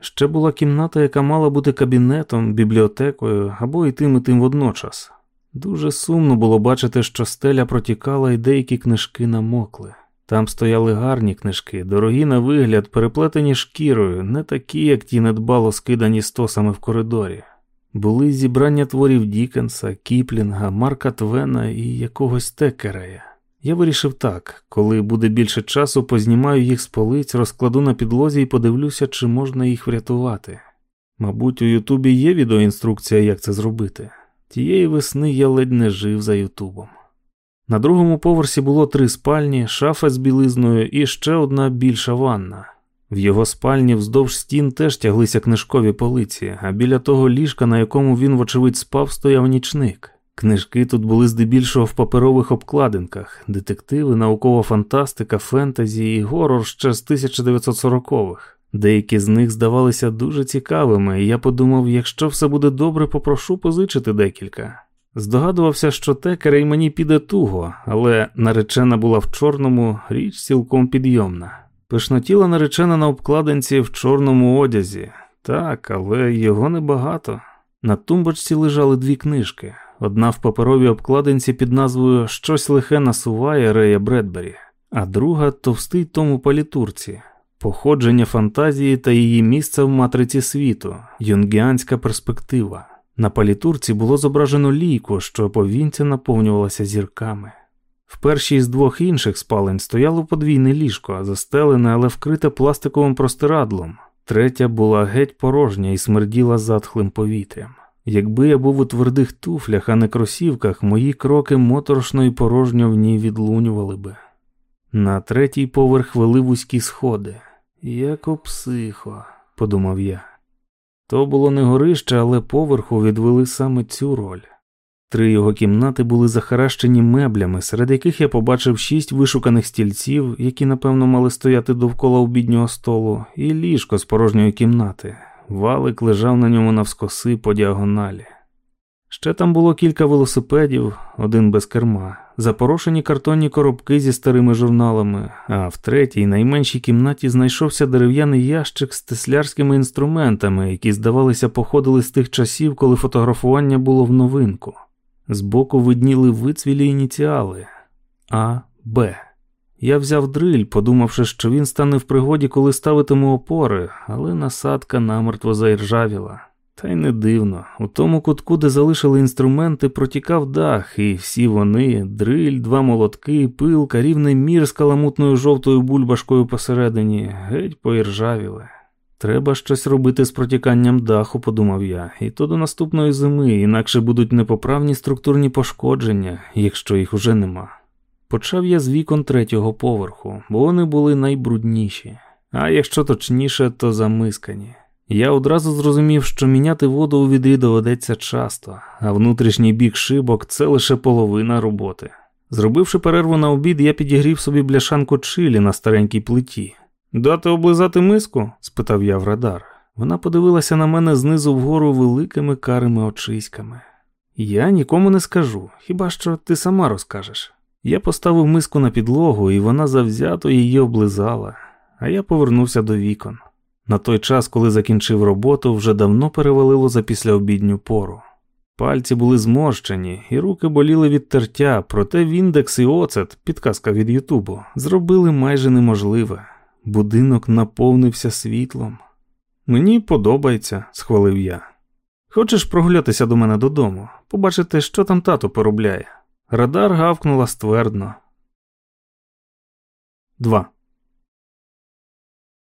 Ще була кімната, яка мала бути кабінетом, бібліотекою або й тим і тим водночас. Дуже сумно було бачити, що стеля протікала і деякі книжки намокли. Там стояли гарні книжки, дорогі на вигляд, переплетені шкірою, не такі, як ті недбало скидані стосами в коридорі. Були зібрання творів Дікенса, Кіплінга, Марка Твена і якогось Текерея. Я вирішив так, коли буде більше часу, познімаю їх з полиць, розкладу на підлозі і подивлюся, чи можна їх врятувати. Мабуть, у Ютубі є відеоінструкція, як це зробити. Тієї весни я ледь не жив за Ютубом. На другому поверсі було три спальні, шафа з білизною і ще одна більша ванна. В його спальні вздовж стін теж тяглися книжкові полиці, а біля того ліжка, на якому він, вочевидь, спав, стояв нічник. Книжки тут були здебільшого в паперових обкладинках, детективи, наукова фантастика, фентезі і горор ще з 1940-х. Деякі з них здавалися дуже цікавими, і я подумав, якщо все буде добре, попрошу позичити декілька. Здогадувався, що текера й мені піде туго, але наречена була в чорному, річ цілком підйомна. Пишнотіла наречена на обкладинці в чорному одязі. Так, але його небагато. На тумбочці лежали дві книжки. Одна в паперовій обкладинці під назвою Щось лихе насуває Рея Бредбері, а друга товстий том у палітурці, походження фантазії та її місце в матриці світу, юнгіанська перспектива. На палітурці було зображено лійку, що повінця наповнювалася зірками. В першій з двох інших спалень стояло подвійне ліжко, застелене, але вкрите пластиковим простирадлом. Третя була геть порожня і смерділа затхлим повітрям. Якби я був у твердих туфлях, а не кросівках, мої кроки моторошно і порожньо в ній відлунювали би. На третій поверх вели вузькі сходи. Як у психо, подумав я. То було не горище, але поверху відвели саме цю роль. Три його кімнати були захаращені меблями, серед яких я побачив шість вишуканих стільців, які, напевно, мали стояти довкола обіднього столу, і ліжко з порожньої кімнати, Валик лежав на ньому навскоси по діагоналі. Ще там було кілька велосипедів, один без керма, запорошені картонні коробки зі старими журналами, а в третій, найменшій кімнаті знайшовся дерев'яний ящик з теслярськими інструментами, які, здавалося, походили з тих часів, коли фотографування було в новинку. Збоку видніли вицвілі ініціали А, Б. Я взяв дриль, подумавши, що він стане в пригоді, коли ставитиму опори, але насадка намертво заіржавіла. Та й не дивно. У тому кутку, де залишили інструменти, протікав дах, і всі вони дриль, два молотки, пилка, рівний мір з каламутною жовтою бульбашкою посередині, геть поіржавіли. Треба щось робити з протіканням даху, подумав я, і то до наступної зими, інакше будуть непоправні структурні пошкодження, якщо їх уже нема. Почав я з вікон третього поверху, бо вони були найбрудніші, а якщо точніше, то замискані. Я одразу зрозумів, що міняти воду у відрі доведеться часто, а внутрішній бік шибок це лише половина роботи. Зробивши перерву на обід, я підігрів собі бляшанку чилі на старенькій плиті. Дати облизати миску? спитав я в радар. Вона подивилася на мене знизу вгору великими карими очиськами. Я нікому не скажу, хіба що ти сама розкажеш. Я поставив миску на підлогу, і вона завзято її облизала, а я повернувся до вікон. На той час, коли закінчив роботу, вже давно перевалило за післяобідню пору. Пальці були зморщені, і руки боліли від тертя, проте Віндекс і оцет, підказка від Ютубу, зробили майже неможливе. Будинок наповнився світлом. Мені подобається, схвалив я. Хочеш прогулятися до мене додому, побачити, що там тато поробляє. Радар гавкнула ствердно. 2.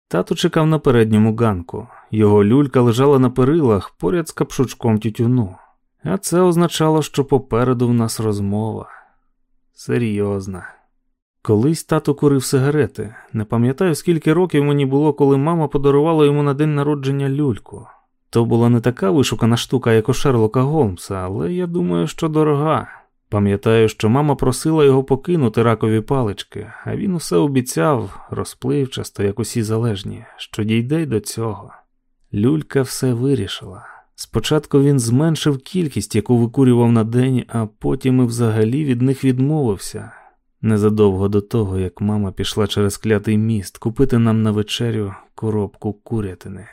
Тато чекав на передньому ганку. Його люлька лежала на перилах поряд з капшучком тютюну. А це означало, що попереду в нас розмова. Серйозна. Колись тато курив сигарети. Не пам'ятаю, скільки років мені було, коли мама подарувала йому на день народження люльку. То була не така вишукана штука, як у Шерлока Голмса, але я думаю, що дорога. Пам'ятаю, що мама просила його покинути ракові палички, а він усе обіцяв, розпливчасто, як усі залежні, що дійде й до цього. Люлька все вирішила. Спочатку він зменшив кількість, яку викурював на день, а потім і взагалі від них відмовився. Незадовго до того, як мама пішла через клятий міст купити нам на вечерю коробку курятини.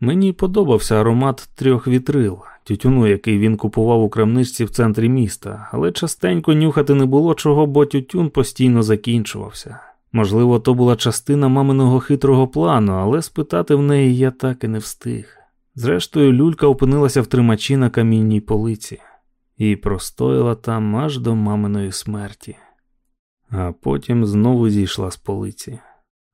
Мені подобався аромат трьох вітрил, тютюну, який він купував у крамничці в центрі міста, але частенько нюхати не було чого, бо тютюн постійно закінчувався. Можливо, то була частина маминого хитрого плану, але спитати в неї я так і не встиг. Зрештою, люлька опинилася в тримачі на камінній полиці і простояла там аж до маминої смерті, а потім знову зійшла з полиці.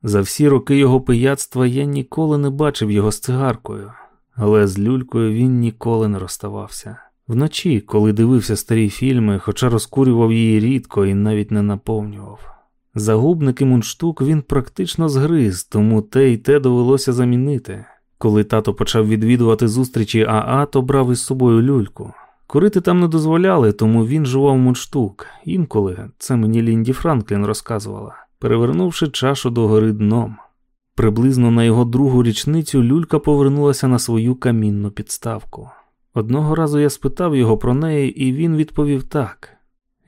За всі роки його пияцтва я ніколи не бачив його з цигаркою, але з люлькою він ніколи не розставався. Вночі, коли дивився старі фільми, хоча розкурював її рідко і навіть не наповнював. Загубник і мундштук він практично згриз, тому те й те довелося замінити. Коли тато почав відвідувати зустрічі Аа, то брав із собою люльку. Курити там не дозволяли, тому він жував мундштук. Інколи це мені Лінді Франклін розказувала, перевернувши чашу догори дном. Приблизно на його другу річницю люлька повернулася на свою камінну підставку. Одного разу я спитав його про неї, і він відповів так: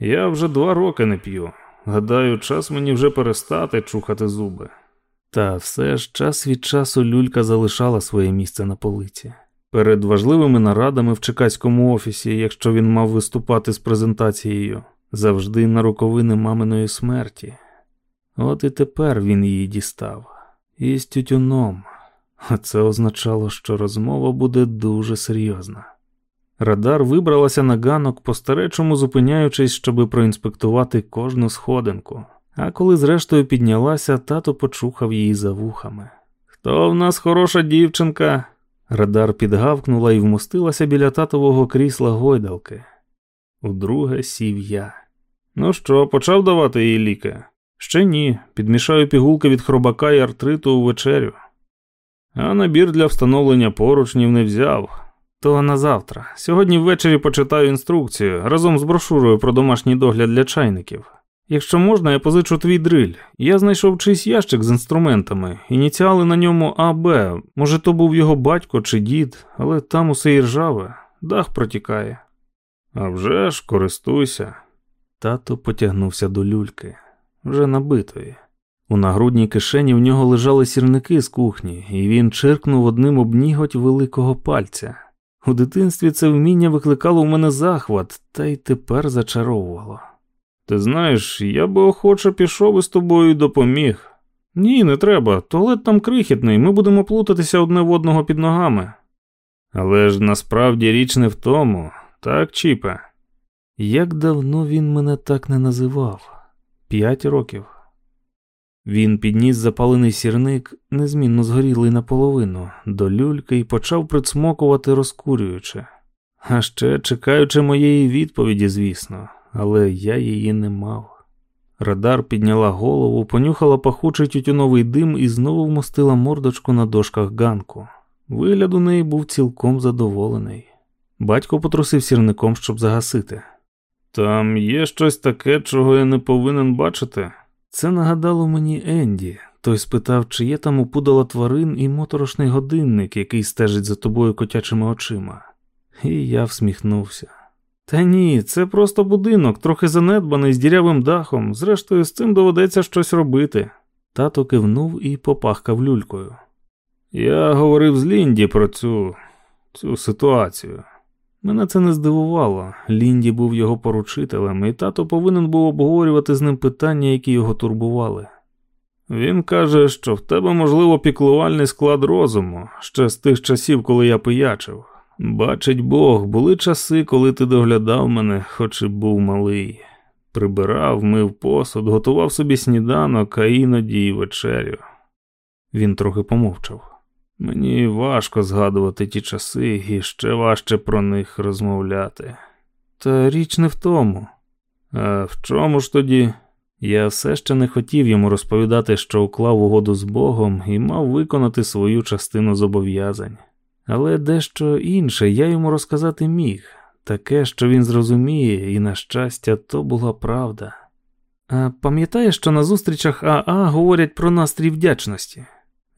Я вже два роки не п'ю. Гадаю, час мені вже перестати чухати зуби. Та все ж час від часу люлька залишала своє місце на полиці. Перед важливими нарадами в чекаському офісі, якщо він мав виступати з презентацією, завжди на роковини маминої смерті. От і тепер він її дістав. І з тютюном, а це означало, що розмова буде дуже серйозна. Радар вибралася на ганок, по старечому зупиняючись, щоби проінспектувати кожну сходинку. А коли зрештою піднялася, тато почухав її за вухами. Хто в нас хороша дівчинка? Радар підгавкнула і вмостилася біля татового крісла гойдалки. Удруге сів я. Ну що, почав давати їй ліки? Ще ні. Підмішаю пігулки від хробака і артриту у вечерю. А набір для встановлення поручнів не взяв. То на завтра. Сьогодні ввечері почитаю інструкцію разом з брошурою про домашній догляд для чайників. Якщо можна, я позичу твій дриль. Я знайшов чийсь ящик з інструментами, ініціали на ньому АБ. Може, то був його батько чи дід, але там усе і ржаве, дах протікає. «А вже ж, користуйся. Тато потягнувся до люльки, вже набитої. У нагрудній кишені в нього лежали сірники з кухні, і він чиркнув одним об ніготь великого пальця. У дитинстві це вміння викликало в мене захват, та й тепер зачаровувало. Ти знаєш, я би охоче пішов із тобою і допоміг. Ні, не треба. Туалет там крихітний, ми будемо плутатися одне в одного під ногами. Але ж насправді річ не в тому, так, Чіпе? Як давно він мене так не називав? П'ять років. Він підніс запалений сірник, незмінно згорілий наполовину, до люльки і почав прицмокувати, розкурюючи. А ще чекаючи моєї відповіді, звісно, але я її не мав. Радар підняла голову, понюхала пахучий тютюновий дим і знову вмостила мордочку на дошках ганку. Вигляд у неї був цілком задоволений. Батько потрусив сірником, щоб загасити. Там є щось таке, чого я не повинен бачити. Це нагадало мені Енді. Той спитав, чи є там упудала тварин і моторошний годинник, який стежить за тобою котячими очима. І я всміхнувся. Та ні, це просто будинок, трохи занедбаний з дірявим дахом. Зрештою, з цим доведеться щось робити. Тато кивнув і попахкав люлькою. Я говорив з Лінді про цю цю ситуацію. Мене це не здивувало. Лінді був його поручителем, і тато повинен був обговорювати з ним питання, які його турбували. Він каже, що в тебе, можливо, піклувальний склад розуму ще з тих часів, коли я пиячив. Бачить Бог, були часи, коли ти доглядав мене, хоч і був малий. Прибирав, мив посуд, готував собі сніданок, а іноді й вечерю. Він трохи помовчав. Мені важко згадувати ті часи і ще важче про них розмовляти. Та річ не в тому. А в чому ж тоді? Я все ще не хотів йому розповідати, що уклав угоду з Богом і мав виконати свою частину зобов'язань. Але дещо інше я йому розказати міг, таке, що він зрозуміє, і, на щастя, то була правда. А пам'ятаєш, що на зустрічах Аа говорять про настрій вдячності?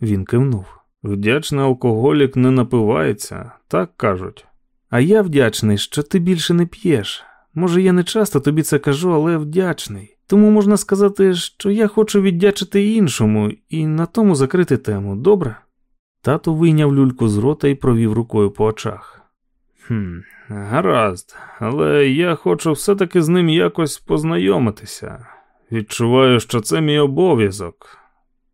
Він кивнув. Вдячний алкоголік не напивається, так кажуть. А я вдячний, що ти більше не п'єш. Може, я не часто тобі це кажу, але вдячний. Тому можна сказати, що я хочу віддячити іншому і на тому закрити тему, добре? Тато вийняв люльку з рота і провів рукою по очах. «Хм, Гаразд, але я хочу все-таки з ним якось познайомитися. Відчуваю, що це мій обов'язок.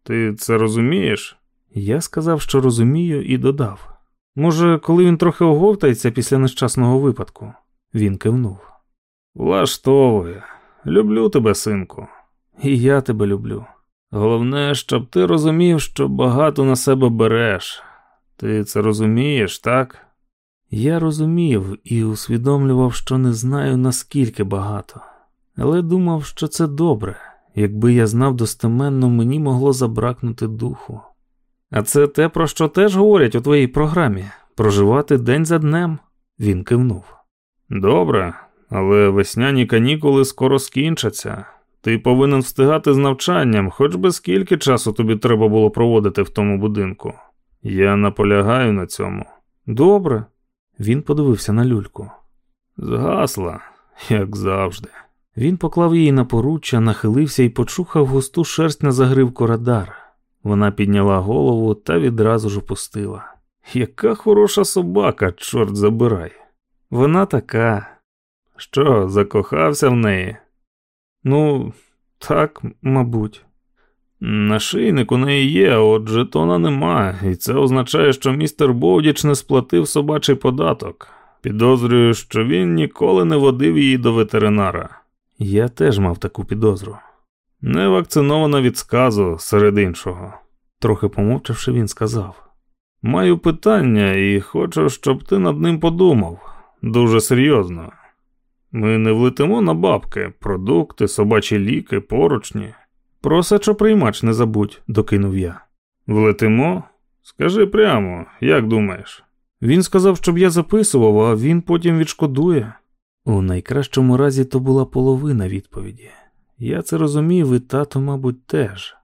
Ти це розумієш? Я сказав, що розумію, і додав. Може, коли він трохи оговтається після нещасного випадку, він кивнув. Влаштовує. Люблю тебе, синку. І я тебе люблю. Головне, щоб ти розумів, що багато на себе береш. Ти це розумієш, так? Я розумів і усвідомлював, що не знаю наскільки багато, але думав, що це добре. Якби я знав достеменно, мені могло забракнути духу. А це те, про що теж говорять у твоїй програмі проживати день за днем, він кивнув. Добре, але весняні канікули скоро скінчаться. Ти повинен встигати з навчанням, хоч би скільки часу тобі треба було проводити в тому будинку. Я наполягаю на цьому. Добре. Він подивився на люльку. Згасла, як завжди. Він поклав її на поруччя, нахилився і почухав густу шерсть на загривку радар. Вона підняла голову та відразу ж опустила. Яка хороша собака, чорт забирай. Вона така. Що, закохався в неї? Ну, так, мабуть. Нашийник у неї є, от жетона нема, і це означає, що містер Бовдіч не сплатив собачий податок. Підозрюю, що він ніколи не водив її до ветеринара. Я теж мав таку підозру. Не вакцинована від сказу, серед іншого. Трохи помовчавши, він сказав: Маю питання і хочу, щоб ти над ним подумав. Дуже серйозно. Ми не влетимо на бабки, продукти, собачі ліки, поручні. Про сечоприймач не забудь, докинув я. Влетимо? Скажи прямо, як думаєш? Він сказав, щоб я записував, а він потім відшкодує. У найкращому разі то була половина відповіді. Я це розумів, і тато, мабуть, теж,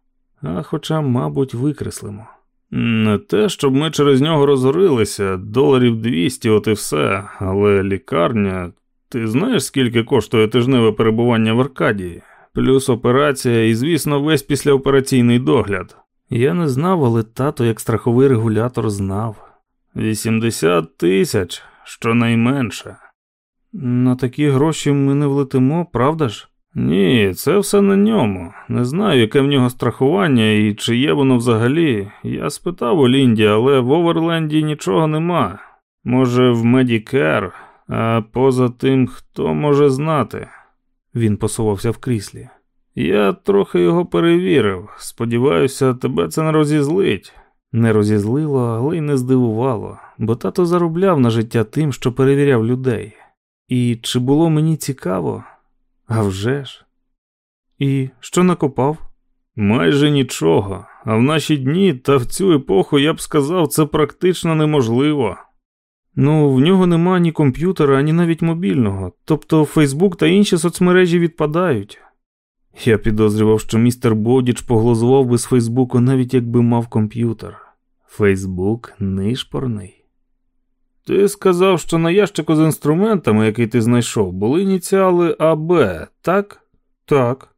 а хоча, мабуть, викреслимо. Не те, щоб ми через нього розорилися, доларів 200, от і все, але лікарня. Ти знаєш, скільки коштує тижневе перебування в Аркадії? Плюс операція і, звісно, весь післяопераційний догляд. Я не знав, але тато, як страховий регулятор, знав. 80 тисяч, щонайменше. На такі гроші ми не влетимо, правда ж? Ні, це все на ньому. Не знаю, яке в нього страхування і чи є воно взагалі. Я спитав у Лінді, але в Оверленді нічого нема. Може, в Медікер, а поза тим, хто може знати. Він посувався в кріслі. Я трохи його перевірив. Сподіваюся, тебе це не розізлить. Не розізлило, але й не здивувало, бо тато заробляв на життя тим, що перевіряв людей. І чи було мені цікаво? А вже ж. І що накопав? Майже нічого. А в наші дні та в цю епоху я б сказав, це практично неможливо. Ну, в нього нема ні комп'ютера, ні навіть мобільного, тобто Фейсбук та інші соцмережі відпадають. Я підозрював, що містер Бодіч поглузував би з Фейсбуку, навіть якби мав комп'ютер. Фейсбук нишпорний. Ти сказав, що на ящику з інструментами, який ти знайшов, були ініціали АБ, так? Так.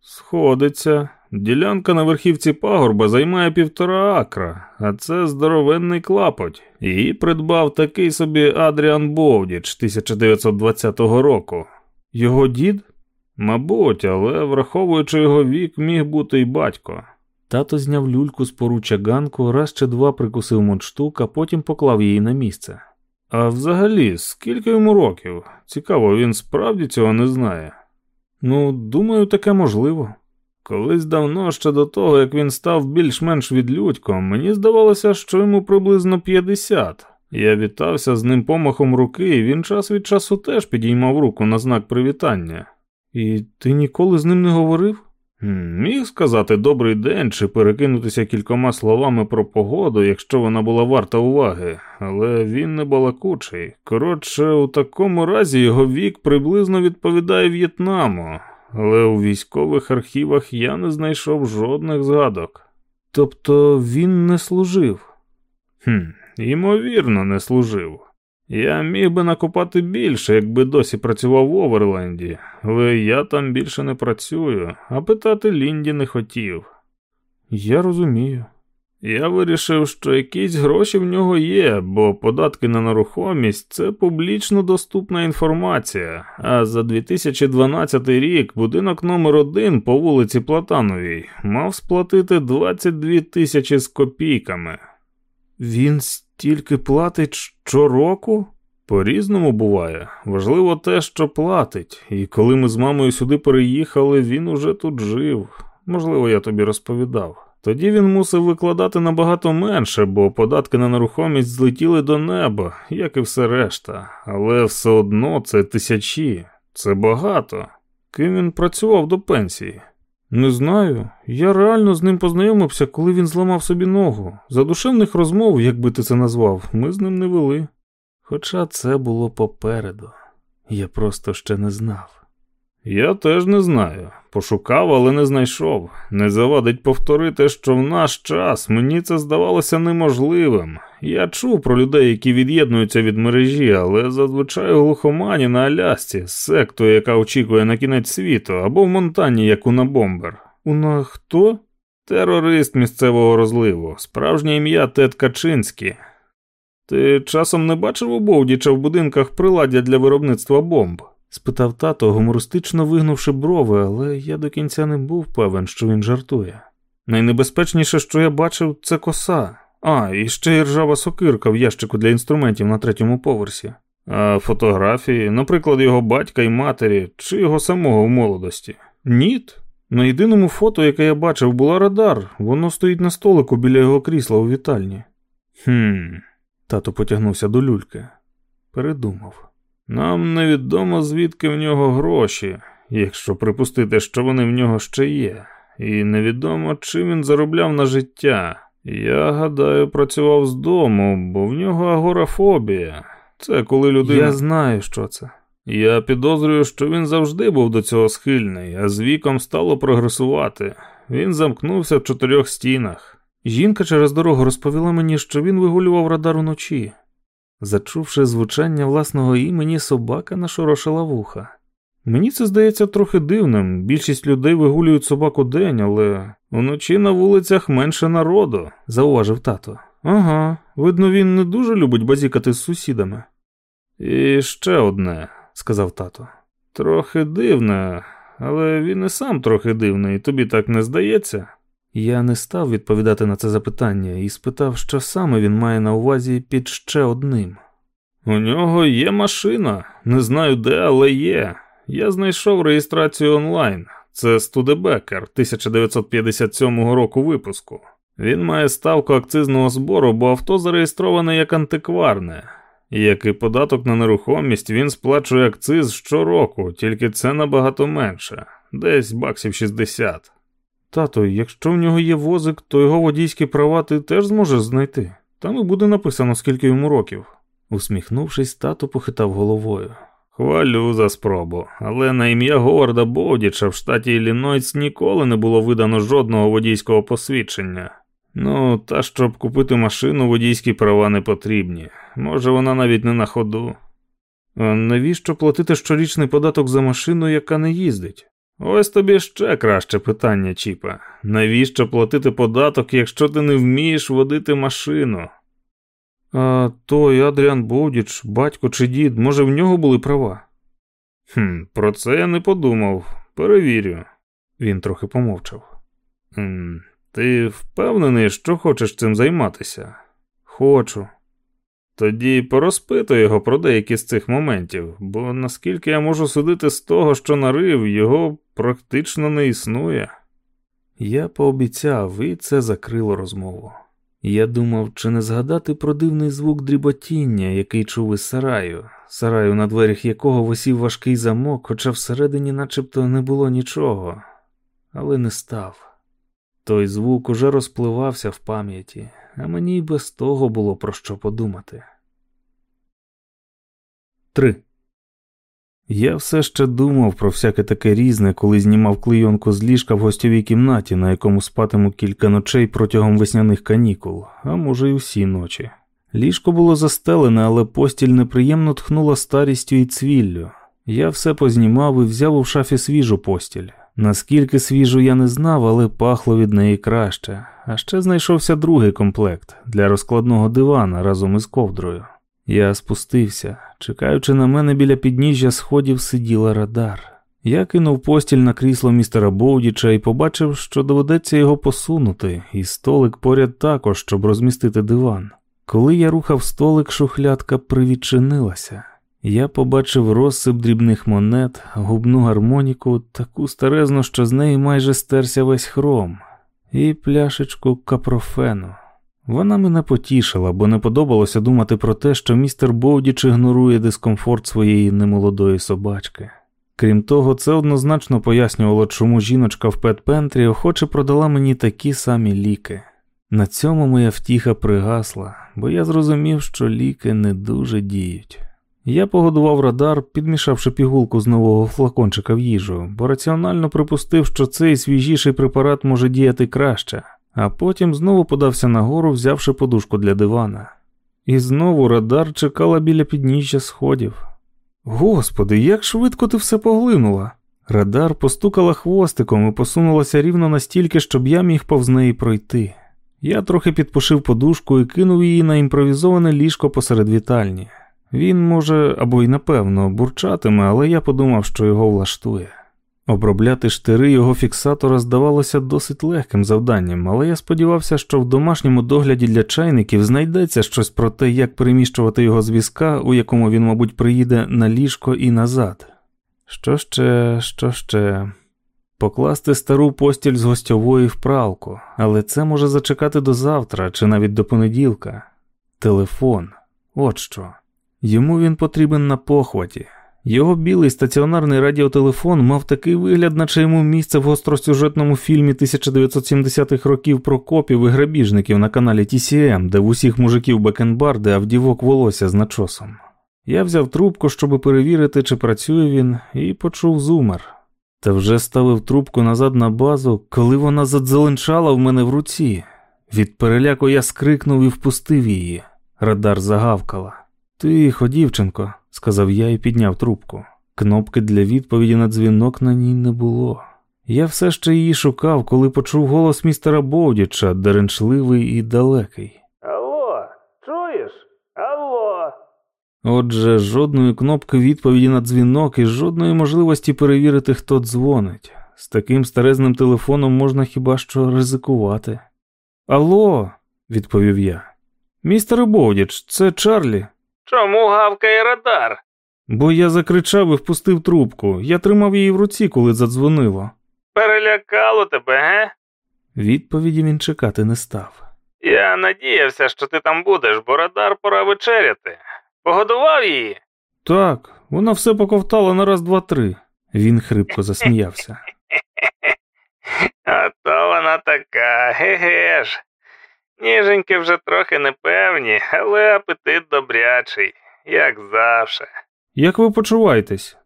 Сходиться. Ділянка на верхівці пагорба займає півтора акра, а це здоровенний клапоть. Її придбав такий собі Адріан Бовдіч 1920 року. Його дід? Мабуть, але враховуючи його вік, міг бути й батько. Тато зняв люльку з поруча ганку, раз чи два прикусив мундштук, а потім поклав її на місце. А взагалі, скільки йому років? Цікаво, він справді цього не знає. Ну, думаю, таке можливо. Колись давно ще до того, як він став більш-менш відлюдьком, мені здавалося, що йому приблизно 50. Я вітався з ним помахом руки, і він час від часу теж підіймав руку на знак привітання. І ти ніколи з ним не говорив? Міг сказати добрий день чи перекинутися кількома словами про погоду, якщо вона була варта уваги, але він не балакучий. Коротше, у такому разі його вік приблизно відповідає В'єтнаму, але у військових архівах я не знайшов жодних згадок. Тобто він не служив? Хм, Ймовірно, не служив. Я міг би накопати більше, якби досі працював в Оверленді, але я там більше не працюю, а питати Лінді не хотів. Я розумію. Я вирішив, що якісь гроші в нього є, бо податки на нерухомість це публічно доступна інформація. А за 2012 рік будинок номер 1 по вулиці Платановій мав сплатити 22 тисячі з копійками. Він стільки платить щороку? По-різному буває. Важливо те, що платить, і коли ми з мамою сюди переїхали, він уже тут жив. Можливо, я тобі розповідав. Тоді він мусив викладати набагато менше, бо податки на нерухомість злетіли до неба, як і все решта, але все одно це тисячі, це багато. Ким він працював до пенсії? Не знаю. Я реально з ним познайомився, коли він зламав собі ногу. Задушевних розмов, як би ти це назвав, ми з ним не вели. Хоча це було попереду, я просто ще не знав. Я теж не знаю. Пошукав, але не знайшов. Не завадить повторити, що в наш час мені це здавалося неможливим. Я чув про людей, які від'єднуються від мережі, але зазвичай у глухомані на Алясці, з сектою, яка очікує на кінець світу, або в Монтані, як у Бомбер. Уна хто? Терорист місцевого розливу, справжнє ім'я Тед Качинський. Ти часом не бачив у Бовдіча в будинках приладдя для виробництва бомб? Спитав тато, гумористично вигнувши брови, але я до кінця не був певен, що він жартує. Найнебезпечніше, що я бачив, це коса. А, і ще й ржава сокирка в ящику для інструментів на третьому поверсі. А фотографії, наприклад, його батька і матері, чи його самого в молодості? Ніт. На єдиному фото, яке я бачив, була радар. Воно стоїть на столику біля його крісла у вітальні. Хм. Тато потягнувся до люльки. Передумав. Нам невідомо звідки в нього гроші, якщо припустити, що вони в нього ще є, і невідомо, чим він заробляв на життя. Я гадаю, працював з дому, бо в нього агорафобія. Це коли людина. Я знаю, що це. Я підозрюю, що він завжди був до цього схильний, а з віком стало прогресувати. Він замкнувся в чотирьох стінах. Жінка через дорогу розповіла мені, що він вигулював радар уночі. Зачувши звучання власного імені, собака нашорошила вуха. Мені це здається трохи дивним. Більшість людей вигулюють собаку день, але уночі на вулицях менше народу, зауважив тато. Ага, видно, він не дуже любить базікати з сусідами. І ще одне, сказав тато. Трохи дивне, але він і сам трохи дивний, тобі так не здається? Я не став відповідати на це запитання і спитав, що саме він має на увазі під ще одним. У нього є машина, не знаю де, але є. Я знайшов реєстрацію онлайн. Це Студебекер 1957 року випуску. Він має ставку акцизного збору, бо авто зареєстроване як антикварне. Як і податок на нерухомість, він сплачує акциз щороку, тільки це набагато менше, десь баксів 60. Тато, якщо в нього є возик, то його водійські права ти теж зможеш знайти. Там і буде написано, скільки йому років. Усміхнувшись, тато похитав головою. Хвалю за спробу, але на ім'я Говарда Боудіча в штаті Іллінойс ніколи не було видано жодного водійського посвідчення. Ну, та щоб купити машину, водійські права не потрібні. Може, вона навіть не на ходу. А навіщо платити щорічний податок за машину, яка не їздить? Ось тобі ще краще питання, Чіпа. Навіщо платити податок, якщо ти не вмієш водити машину? А той Адріан Боудіч, батько чи дід, може, в нього були права? Хм, Про це я не подумав. Перевірю. Він трохи помовчав. Хм, Ти впевнений, що хочеш цим займатися? Хочу. Тоді порозпитуй його про деякі з цих моментів, бо наскільки я можу судити з того, що нарив, його практично не існує. Я пообіцяв, і це закрило розмову. Я думав, чи не згадати про дивний звук дріботіння, який чув із сараю, сараю, на дверях якого висів важкий замок, хоча всередині начебто не було нічого, але не став. Той звук уже розпливався в пам'яті, а мені й без того було про що подумати. 3. Я все ще думав про всяке таке різне, коли знімав клейонку з ліжка в гостьовій кімнаті, на якому спатиму кілька ночей протягом весняних канікул, а може й усі ночі. Ліжко було застелене, але постіль неприємно тхнула старістю і цвіллю. Я все познімав і взяв у шафі свіжу постіль. Наскільки свіжу я не знав, але пахло від неї краще. А ще знайшовся другий комплект для розкладного дивана разом із ковдрою. Я спустився, чекаючи на мене біля підніжжя сходів, сиділа радар. Я кинув постіль на крісло містера Боудіча і побачив, що доведеться його посунути, і столик поряд також, щоб розмістити диван. Коли я рухав столик, шухлядка привідчинилася. Я побачив розсип дрібних монет, губну гармоніку, таку старезну, що з неї майже стерся весь хром, і пляшечку капрофену. Вона мене потішила, бо не подобалося думати про те, що містер Боудіч ігнорує дискомфорт своєї немолодої собачки. Крім того, це однозначно пояснювало, чому жіночка в Петпентрі охоче продала мені такі самі ліки. На цьому моя втіха пригасла, бо я зрозумів, що ліки не дуже діють. Я погодував радар, підмішавши пігулку з нового флакончика в їжу, бо раціонально припустив, що цей свіжіший препарат може діяти краще, а потім знову подався нагору, взявши подушку для дивана. І знову радар чекала біля підніжжя сходів. Господи, як швидко ти все поглинула! Радар постукала хвостиком і посунулася рівно настільки, щоб я міг повз неї пройти. Я трохи підпушив подушку і кинув її на імпровізоване ліжко посеред вітальні. Він може або й напевно бурчатиме, але я подумав, що його влаштує. Обробляти штири його фіксатора здавалося досить легким завданням, але я сподівався, що в домашньому догляді для чайників знайдеться щось про те, як переміщувати його з візка, у якому він, мабуть, приїде на ліжко і назад. Що ще, що ще? Покласти стару постіль з гостьової в пралку, але це може зачекати до завтра чи навіть до понеділка. Телефон, от що. Йому він потрібен на похваті. Його білий стаціонарний радіотелефон мав такий вигляд, наче йому місце в гостросюжетному фільмі 1970-х років про копів і грабіжників на каналі TCM, де в усіх мужиків бекенбарди, а в дівок волосся з начосом. Я взяв трубку, щоб перевірити, чи працює він, і почув зумер. Та вже ставив трубку назад на базу, коли вона задзеленчала в мене в руці. Від переляку я скрикнув і впустив її. Радар загавкала. Тихо, дівчинко, сказав я і підняв трубку. Кнопки для відповіді на дзвінок на ній не було. Я все ще її шукав, коли почув голос містера Боудіча, деренчливий і далекий. Алло, чуєш? Алло. Отже, жодної кнопки відповіді на дзвінок і жодної можливості перевірити, хто дзвонить. З таким старезним телефоном можна хіба що ризикувати. Алло, відповів я. Містер Боудіч, це Чарлі. Чому гавкає радар? Бо я закричав і впустив трубку. Я тримав її в руці, коли задзвонило. перелякало тебе, ге? Відповіді він чекати не став. Я надіявся, що ти там будеш, бо радар пора вечеряти. Погодував її? Так, вона все поковтала на раз, два, три. Він хрипко засміявся. [LAUGHS] А то вона така, ге-ге ж. Ніженьки вже трохи непевні, але апетит добрячий, як завше. Як ви почуваєтесь?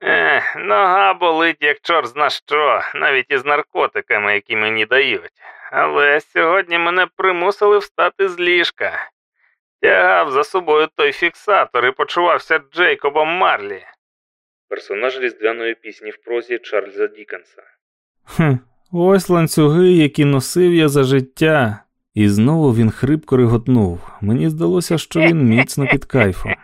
Ех, нога болить, як чорт зна що, навіть із наркотиками, які мені дають. Але сьогодні мене примусили встати з ліжка. Тягав за собою той фіксатор і почувався Джейкобом Марлі. Персонаж різдвяної пісні в прозі Чарльза Дікенса. Хм, ось ланцюги, які носив я за життя. І знову він хрипко реготнув. Мені здалося, що він міцно під кайфом.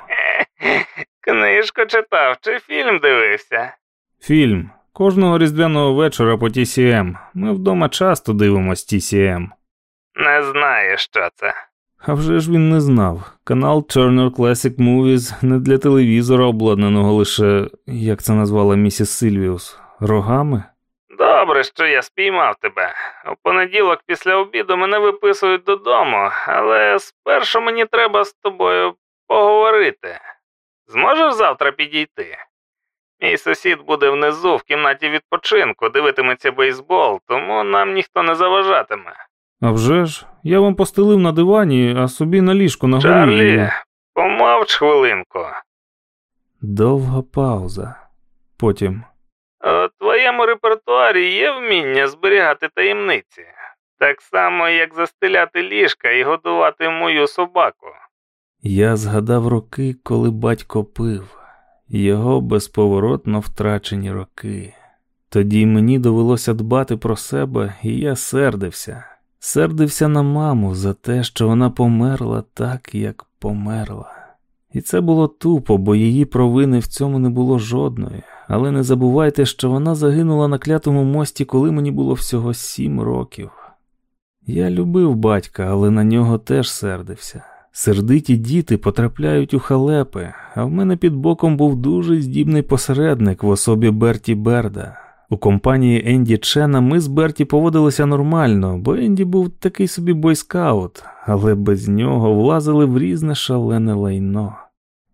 [LAUGHS] Книжку читав чи фільм дивився? Фільм. Кожного різдвяного вечора по TCM. Ми вдома часто дивимось TCM. Не знаю, що це. А вже ж він не знав. Канал Turner Classic Movies не для телевізора, обладнаного лише, як це назвала місіс Сильвіус, рогами. Добре, що я спіймав тебе. У понеділок після обіду мене виписують додому, але спершу мені треба з тобою поговорити. Зможеш завтра підійти? Мій сусід буде внизу в кімнаті відпочинку, дивитиметься бейсбол, тому нам ніхто не заважатиме. А вже ж, я вам постелив на дивані, а собі на ліжку на горі. Чарлі, помовч хвилинку. Довга пауза. Потім. Твоєму репертуарі є вміння зберігати таємниці, так само, як застеляти ліжка і годувати мою собаку. Я згадав роки, коли батько пив, його безповоротно втрачені роки. Тоді мені довелося дбати про себе, і я сердився. Сердився на маму за те, що вона померла так, як померла. І це було тупо, бо її провини в цьому не було жодної. Але не забувайте, що вона загинула на клятому мості, коли мені було всього сім років. Я любив батька, але на нього теж сердився. Сердиті діти потрапляють у халепи, а в мене під боком був дуже здібний посередник в особі Берті Берда. У компанії Енді Чена ми з Берті поводилися нормально, бо Енді був такий собі бойскаут, але без нього влазили в різне шалене лайно.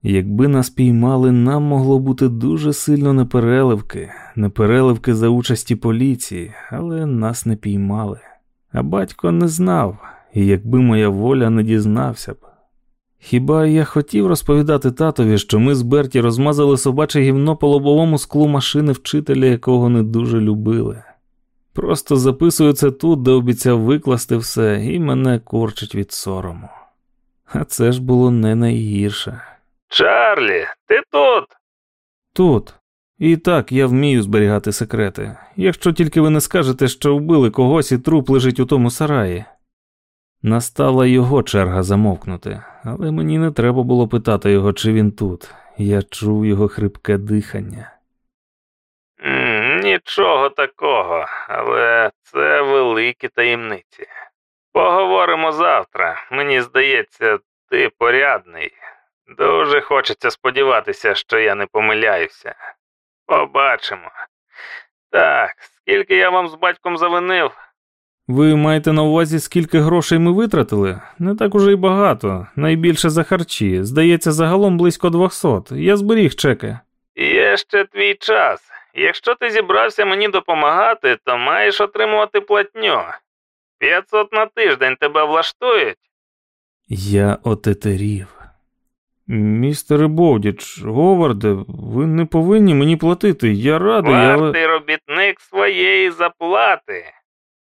Якби нас піймали, нам могло бути дуже сильно непереливки, непереливки за участі поліції, але нас не піймали. А батько не знав, і якби моя воля не дізнався б. Хіба я хотів розповідати татові, що ми з Берті розмазали собаче гівно по лобовому склу машини вчителя, якого не дуже любили. Просто записую це тут, де обіцяв викласти все, і мене корчить від сорому. А це ж було не найгірше. Чарлі, ти тут? Тут. І так я вмію зберігати секрети, якщо тільки ви не скажете, що вбили когось і труп лежить у тому сараї. Настала його черга замовкнути, але мені не треба було питати його, чи він тут. Я чув його хрипке дихання. Нічого такого, але це великі таємниці. Поговоримо завтра. Мені здається, ти порядний. Дуже хочеться сподіватися, що я не помиляюся. Побачимо. Так, скільки я вам з батьком завинив? Ви маєте на увазі, скільки грошей ми витратили? Не так уже й багато, найбільше за харчі. Здається, загалом близько 200. Я зберіг чеки. Є ще твій час. Якщо ти зібрався мені допомагати, то маєш отримувати платню. 500 на тиждень тебе влаштують? Я отетерів. Містере Бовдіч, Говарде, ви не повинні мені платити. Я радий, але. Вартий робітник своєї заплати.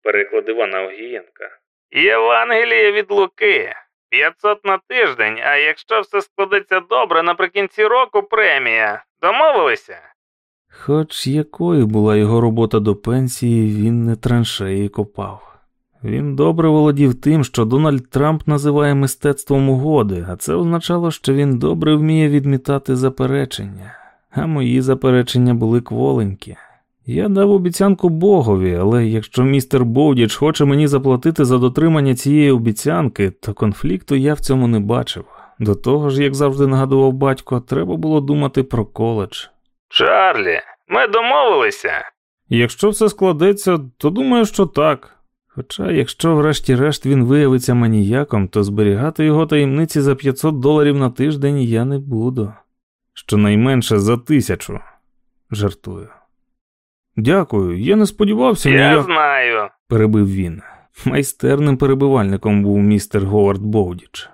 Переклад Івана Огієнка. Євангеліє від Луки. 500 на тиждень, а якщо все складеться добре, наприкінці року премія. Домовилися? Хоч якою була його робота до пенсії, він не траншеї копав. Він добре володів тим, що Дональд Трамп називає мистецтвом угоди, а це означало, що він добре вміє відмітати заперечення, а мої заперечення були кволенькі. Я дав обіцянку Богові, але якщо містер Боудіч хоче мені заплатити за дотримання цієї обіцянки, то конфлікту я в цьому не бачив. До того ж, як завжди нагадував батько, треба було думати про коледж. Чарлі, ми домовилися. Якщо все складеться, то думаю, що так. Хоча, якщо врешті-решт він виявиться маніяком, то зберігати його таємниці за 500 доларів на тиждень я не буду. Щонайменше за тисячу. Жартую. Дякую, я не сподівався. Я ніяк... знаю, перебив він. Майстерним перебивальником був містер Говард Боудіч.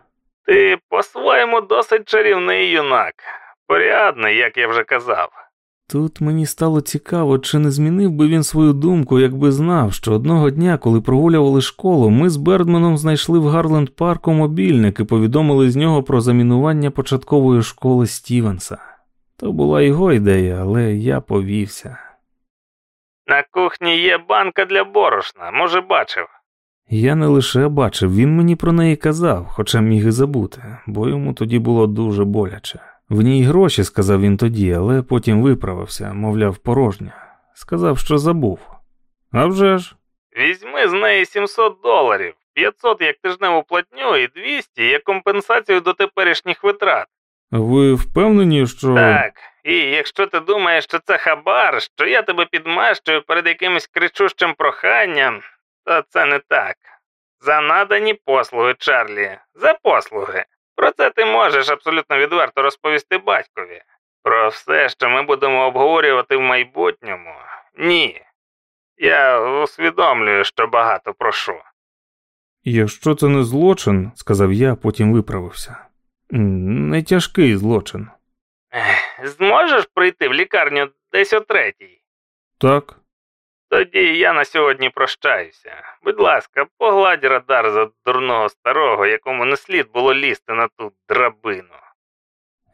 Ти по-своєму досить чарівний юнак. Порядний, як я вже казав. Тут мені стало цікаво, чи не змінив би він свою думку, якби знав, що одного дня, коли прогулювали школу, ми з Бердменом знайшли в Гарленд парку мобільник і повідомили з нього про замінування початкової школи Стівенса. То була його ідея, але я повівся. На кухні є банка для борошна, може, бачив. Я не лише бачив, він мені про неї казав, хоча міг і забути, бо йому тоді було дуже боляче. В ній гроші, сказав він тоді, але потім виправився, мовляв, порожня. Сказав, що забув. А вже ж. Візьми з неї 700 доларів, 500 як тижневу платню і 200 як компенсацію до теперішніх витрат. Ви впевнені, що. Так, і якщо ти думаєш, що це хабар, що я тебе підмащую перед якимось кричущим проханням, то це не так. За надані послуги, Чарлі, за послуги. Про це ти можеш абсолютно відверто розповісти батькові. Про все, що ми будемо обговорювати в майбутньому, ні. Я усвідомлюю, що багато прошу. Якщо це не злочин, сказав я, потім виправився. Не тяжкий злочин. Зможеш прийти в лікарню десь о третій? Так. Тоді я на сьогодні прощаюся. Будь ласка, погладь радар за дурного старого, якому не слід було лізти на ту драбину.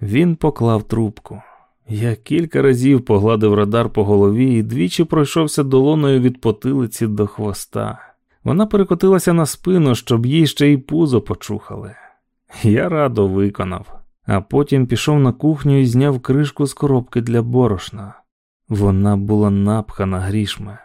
Він поклав трубку. Я кілька разів погладив радар по голові і двічі пройшовся долоною від потилиці до хвоста. Вона перекотилася на спину, щоб їй ще й пузо почухали. Я радо виконав, а потім пішов на кухню і зняв кришку з коробки для борошна. Вона була напхана грішми.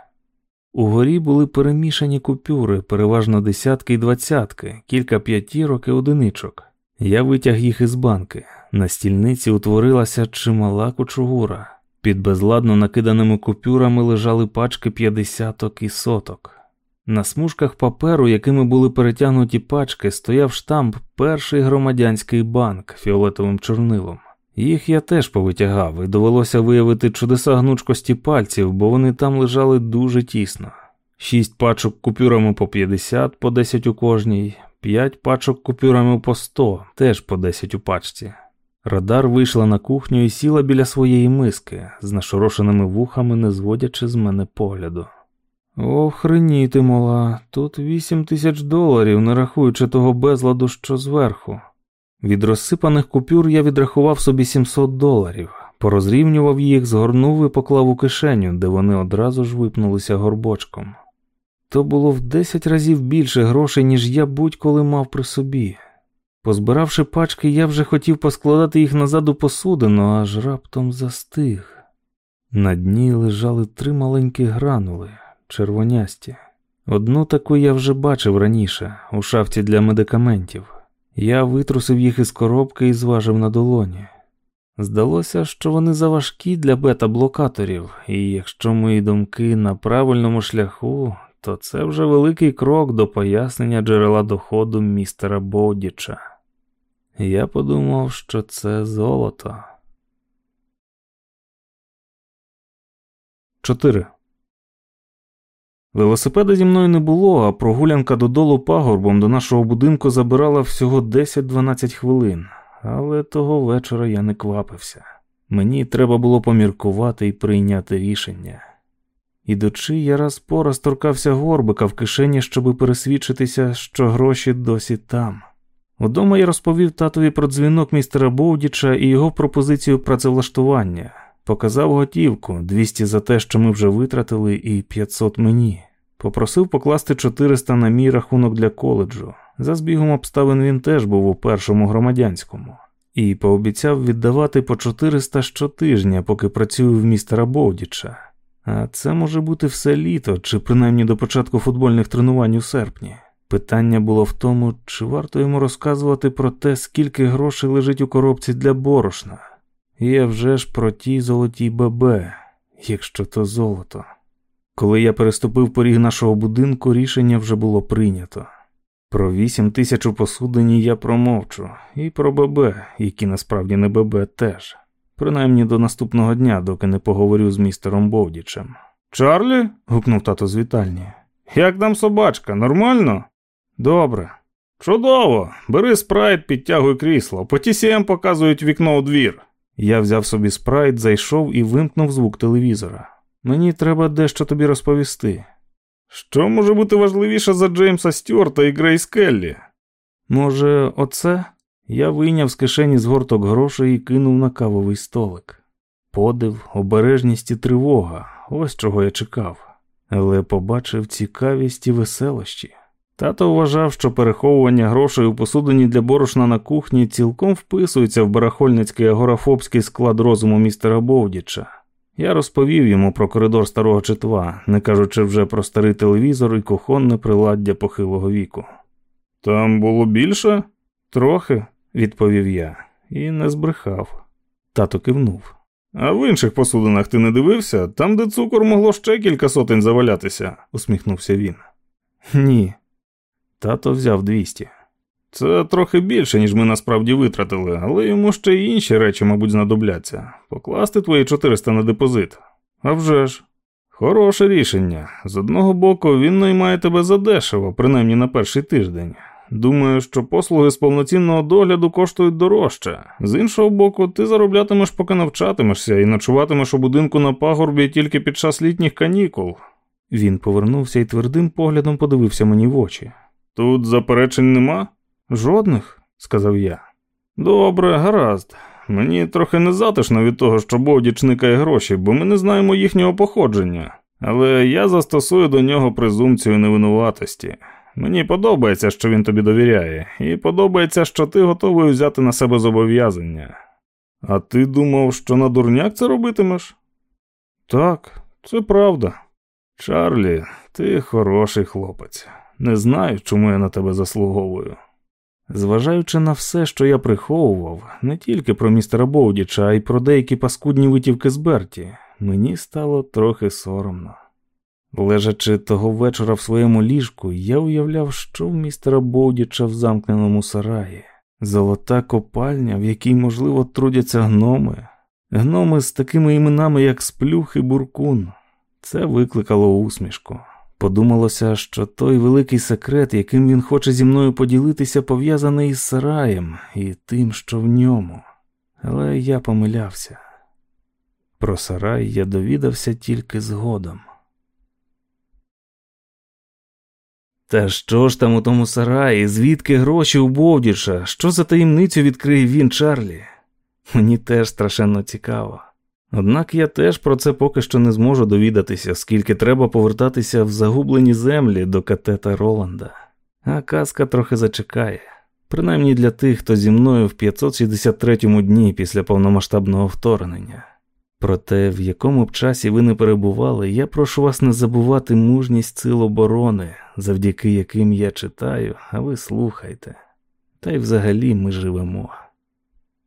Угорі були перемішані купюри, переважно десятки й двадцятки, кілька п'ятірок і одиничок. Я витяг їх із банки. На стільниці утворилася чимала кучугура. Під безладно накиданими купюрами лежали пачки п'ятдесяток і соток. На смужках паперу, якими були перетягнуті пачки, стояв штамп Перший громадянський банк фіолетовим чорнилом. Їх я теж повитягав, і довелося виявити чудеса гнучкості пальців, бо вони там лежали дуже тісно. Шість пачок купюрами по 50, по 10 у кожній, п'ять пачок купюрами по 100, теж по 10 у пачці. Радар вийшла на кухню і сіла біля своєї миски, з нашорошеними вухами, не зводячи з мене погляду. Охреніти, мола, тут вісім тисяч доларів, не рахуючи того безладу, що зверху. Від розсипаних купюр я відрахував собі 700 доларів, порозрівнював їх, згорнув і поклав у кишеню, де вони одразу ж випнулися горбочком. То було в 10 разів більше грошей, ніж я будь-коли мав при собі. Позбиравши пачки, я вже хотів поскладати їх назад у посудину, аж раптом застиг. На дні лежали три маленькі гранули, червонясті. Одну таку я вже бачив раніше, у шафті для медикаментів. Я витрусив їх із коробки і зважив на долоні. Здалося, що вони заважкі для бета-блокаторів, і якщо мої думки на правильному шляху, то це вже великий крок до пояснення джерела доходу містера Бодіча. Я подумав, що це золото. 4. Велосипеда зі мною не було, а прогулянка додолу пагорбом до нашого будинку забирала всього 10-12 хвилин, але того вечора я не квапився. Мені треба було поміркувати і прийняти рішення. Ідучи, я раз по раз торкався горбика в кишені, щоби пересвідчитися, що гроші досі там. Удома я розповів татові про дзвінок містера Боудіча і його пропозицію працевлаштування. Показав готівку 200 за те, що ми вже витратили, і 500 мені. Попросив покласти 400 на мій рахунок для коледжу. За збігом обставин він теж був у першому громадянському, і пообіцяв віддавати по 400 щотижня, поки працюю в містера Бовдіча. А це може бути все літо, чи принаймні до початку футбольних тренувань у серпні. Питання було в тому, чи варто йому розказувати про те, скільки грошей лежить у коробці для борошна. І вже ж про ті золоті ББ, якщо то золото. Коли я переступив поріг нашого будинку, рішення вже було прийнято. Про вісім тисяч у посудині я промовчу, і про ББ, які насправді не ББ, теж, принаймні до наступного дня, доки не поговорю з містером Бовдічем. Чарлі? гукнув тато з вітальні. Як там собачка? Нормально? Добре. Чудово! Бери спрайт, підтягуй крісло. По TCM показують вікно у двір. Я взяв собі спрайт, зайшов і вимкнув звук телевізора. Мені треба дещо тобі розповісти. Що може бути важливіше за Джеймса Стюарта і Грейс Келлі? Може, оце? Я вийняв з кишені згорток грошей і кинув на кавовий столик. Подив, обережність і тривога ось чого я чекав, але побачив цікавість і веселощі. Тато вважав, що переховування грошей у посудині для борошна на кухні цілком вписується в барахольницький агорафобський склад розуму містера Бовдіча. Я розповів йому про коридор старого читва, не кажучи вже про старий телевізор і кухонне приладдя похилого віку. Там було більше? Трохи, відповів я, і не збрехав. Тато кивнув. А в інших посудинах ти не дивився? Там, де цукор могло ще кілька сотень завалятися, усміхнувся він. Ні. Тато взяв 200. Це трохи більше, ніж ми насправді витратили, але йому ще й інші речі, мабуть, знадобляться. Покласти твої 400 на депозит. А вже ж. Хороше рішення. З одного боку, він наймає тебе задешево, принаймні на перший тиждень. Думаю, що послуги з повноцінного догляду коштують дорожче. З іншого боку, ти зароблятимеш, поки навчатимешся, і ночуватимеш у будинку на пагорбі тільки під час літніх канікул. Він повернувся і твердим поглядом подивився мені в очі. Тут заперечень нема? Жодних, сказав я. Добре, гаразд. Мені трохи незатишно від того, що Бовдіч никає гроші, бо ми не знаємо їхнього походження. Але я застосую до нього презумпцію невинуватості. Мені подобається, що він тобі довіряє, і подобається, що ти готовий взяти на себе зобов'язання. А ти думав, що на дурняк це робитимеш? Так, це правда. Чарлі, ти хороший хлопець. Не знаю, чому я на тебе заслуговую. Зважаючи на все, що я приховував, не тільки про містера Боудіча, а й про деякі паскудні витівки з Берті, мені стало трохи соромно. Лежачи того вечора в своєму ліжку, я уявляв, що в містера Боудіча в замкненому сараї, золота копальня, в якій, можливо, трудяться гноми, гноми з такими іменами, як Сплюх і Буркун. Це викликало усмішку. Подумалося, що той великий секрет, яким він хоче зі мною поділитися, пов'язаний із сараєм і тим, що в ньому. Але я помилявся. Про сарай я довідався тільки згодом. Та що ж там у тому сараї? Звідки гроші у Бовдіша? Що за таємницю відкриє він Чарлі? Мені теж страшенно цікаво. Однак я теж про це поки що не зможу довідатися, скільки треба повертатися в загублені землі до катета Роланда. А казка трохи зачекає, принаймні для тих, хто зі мною в 563-му дні після повномасштабного вторгнення. Проте, в якому б часі ви не перебували, я прошу вас не забувати мужність сил оборони, завдяки яким я читаю, а ви слухайте. Та й взагалі ми живемо.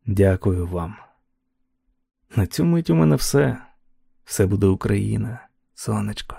Дякую вам. На цю мить у мене все. Все буде Україна, сонечко.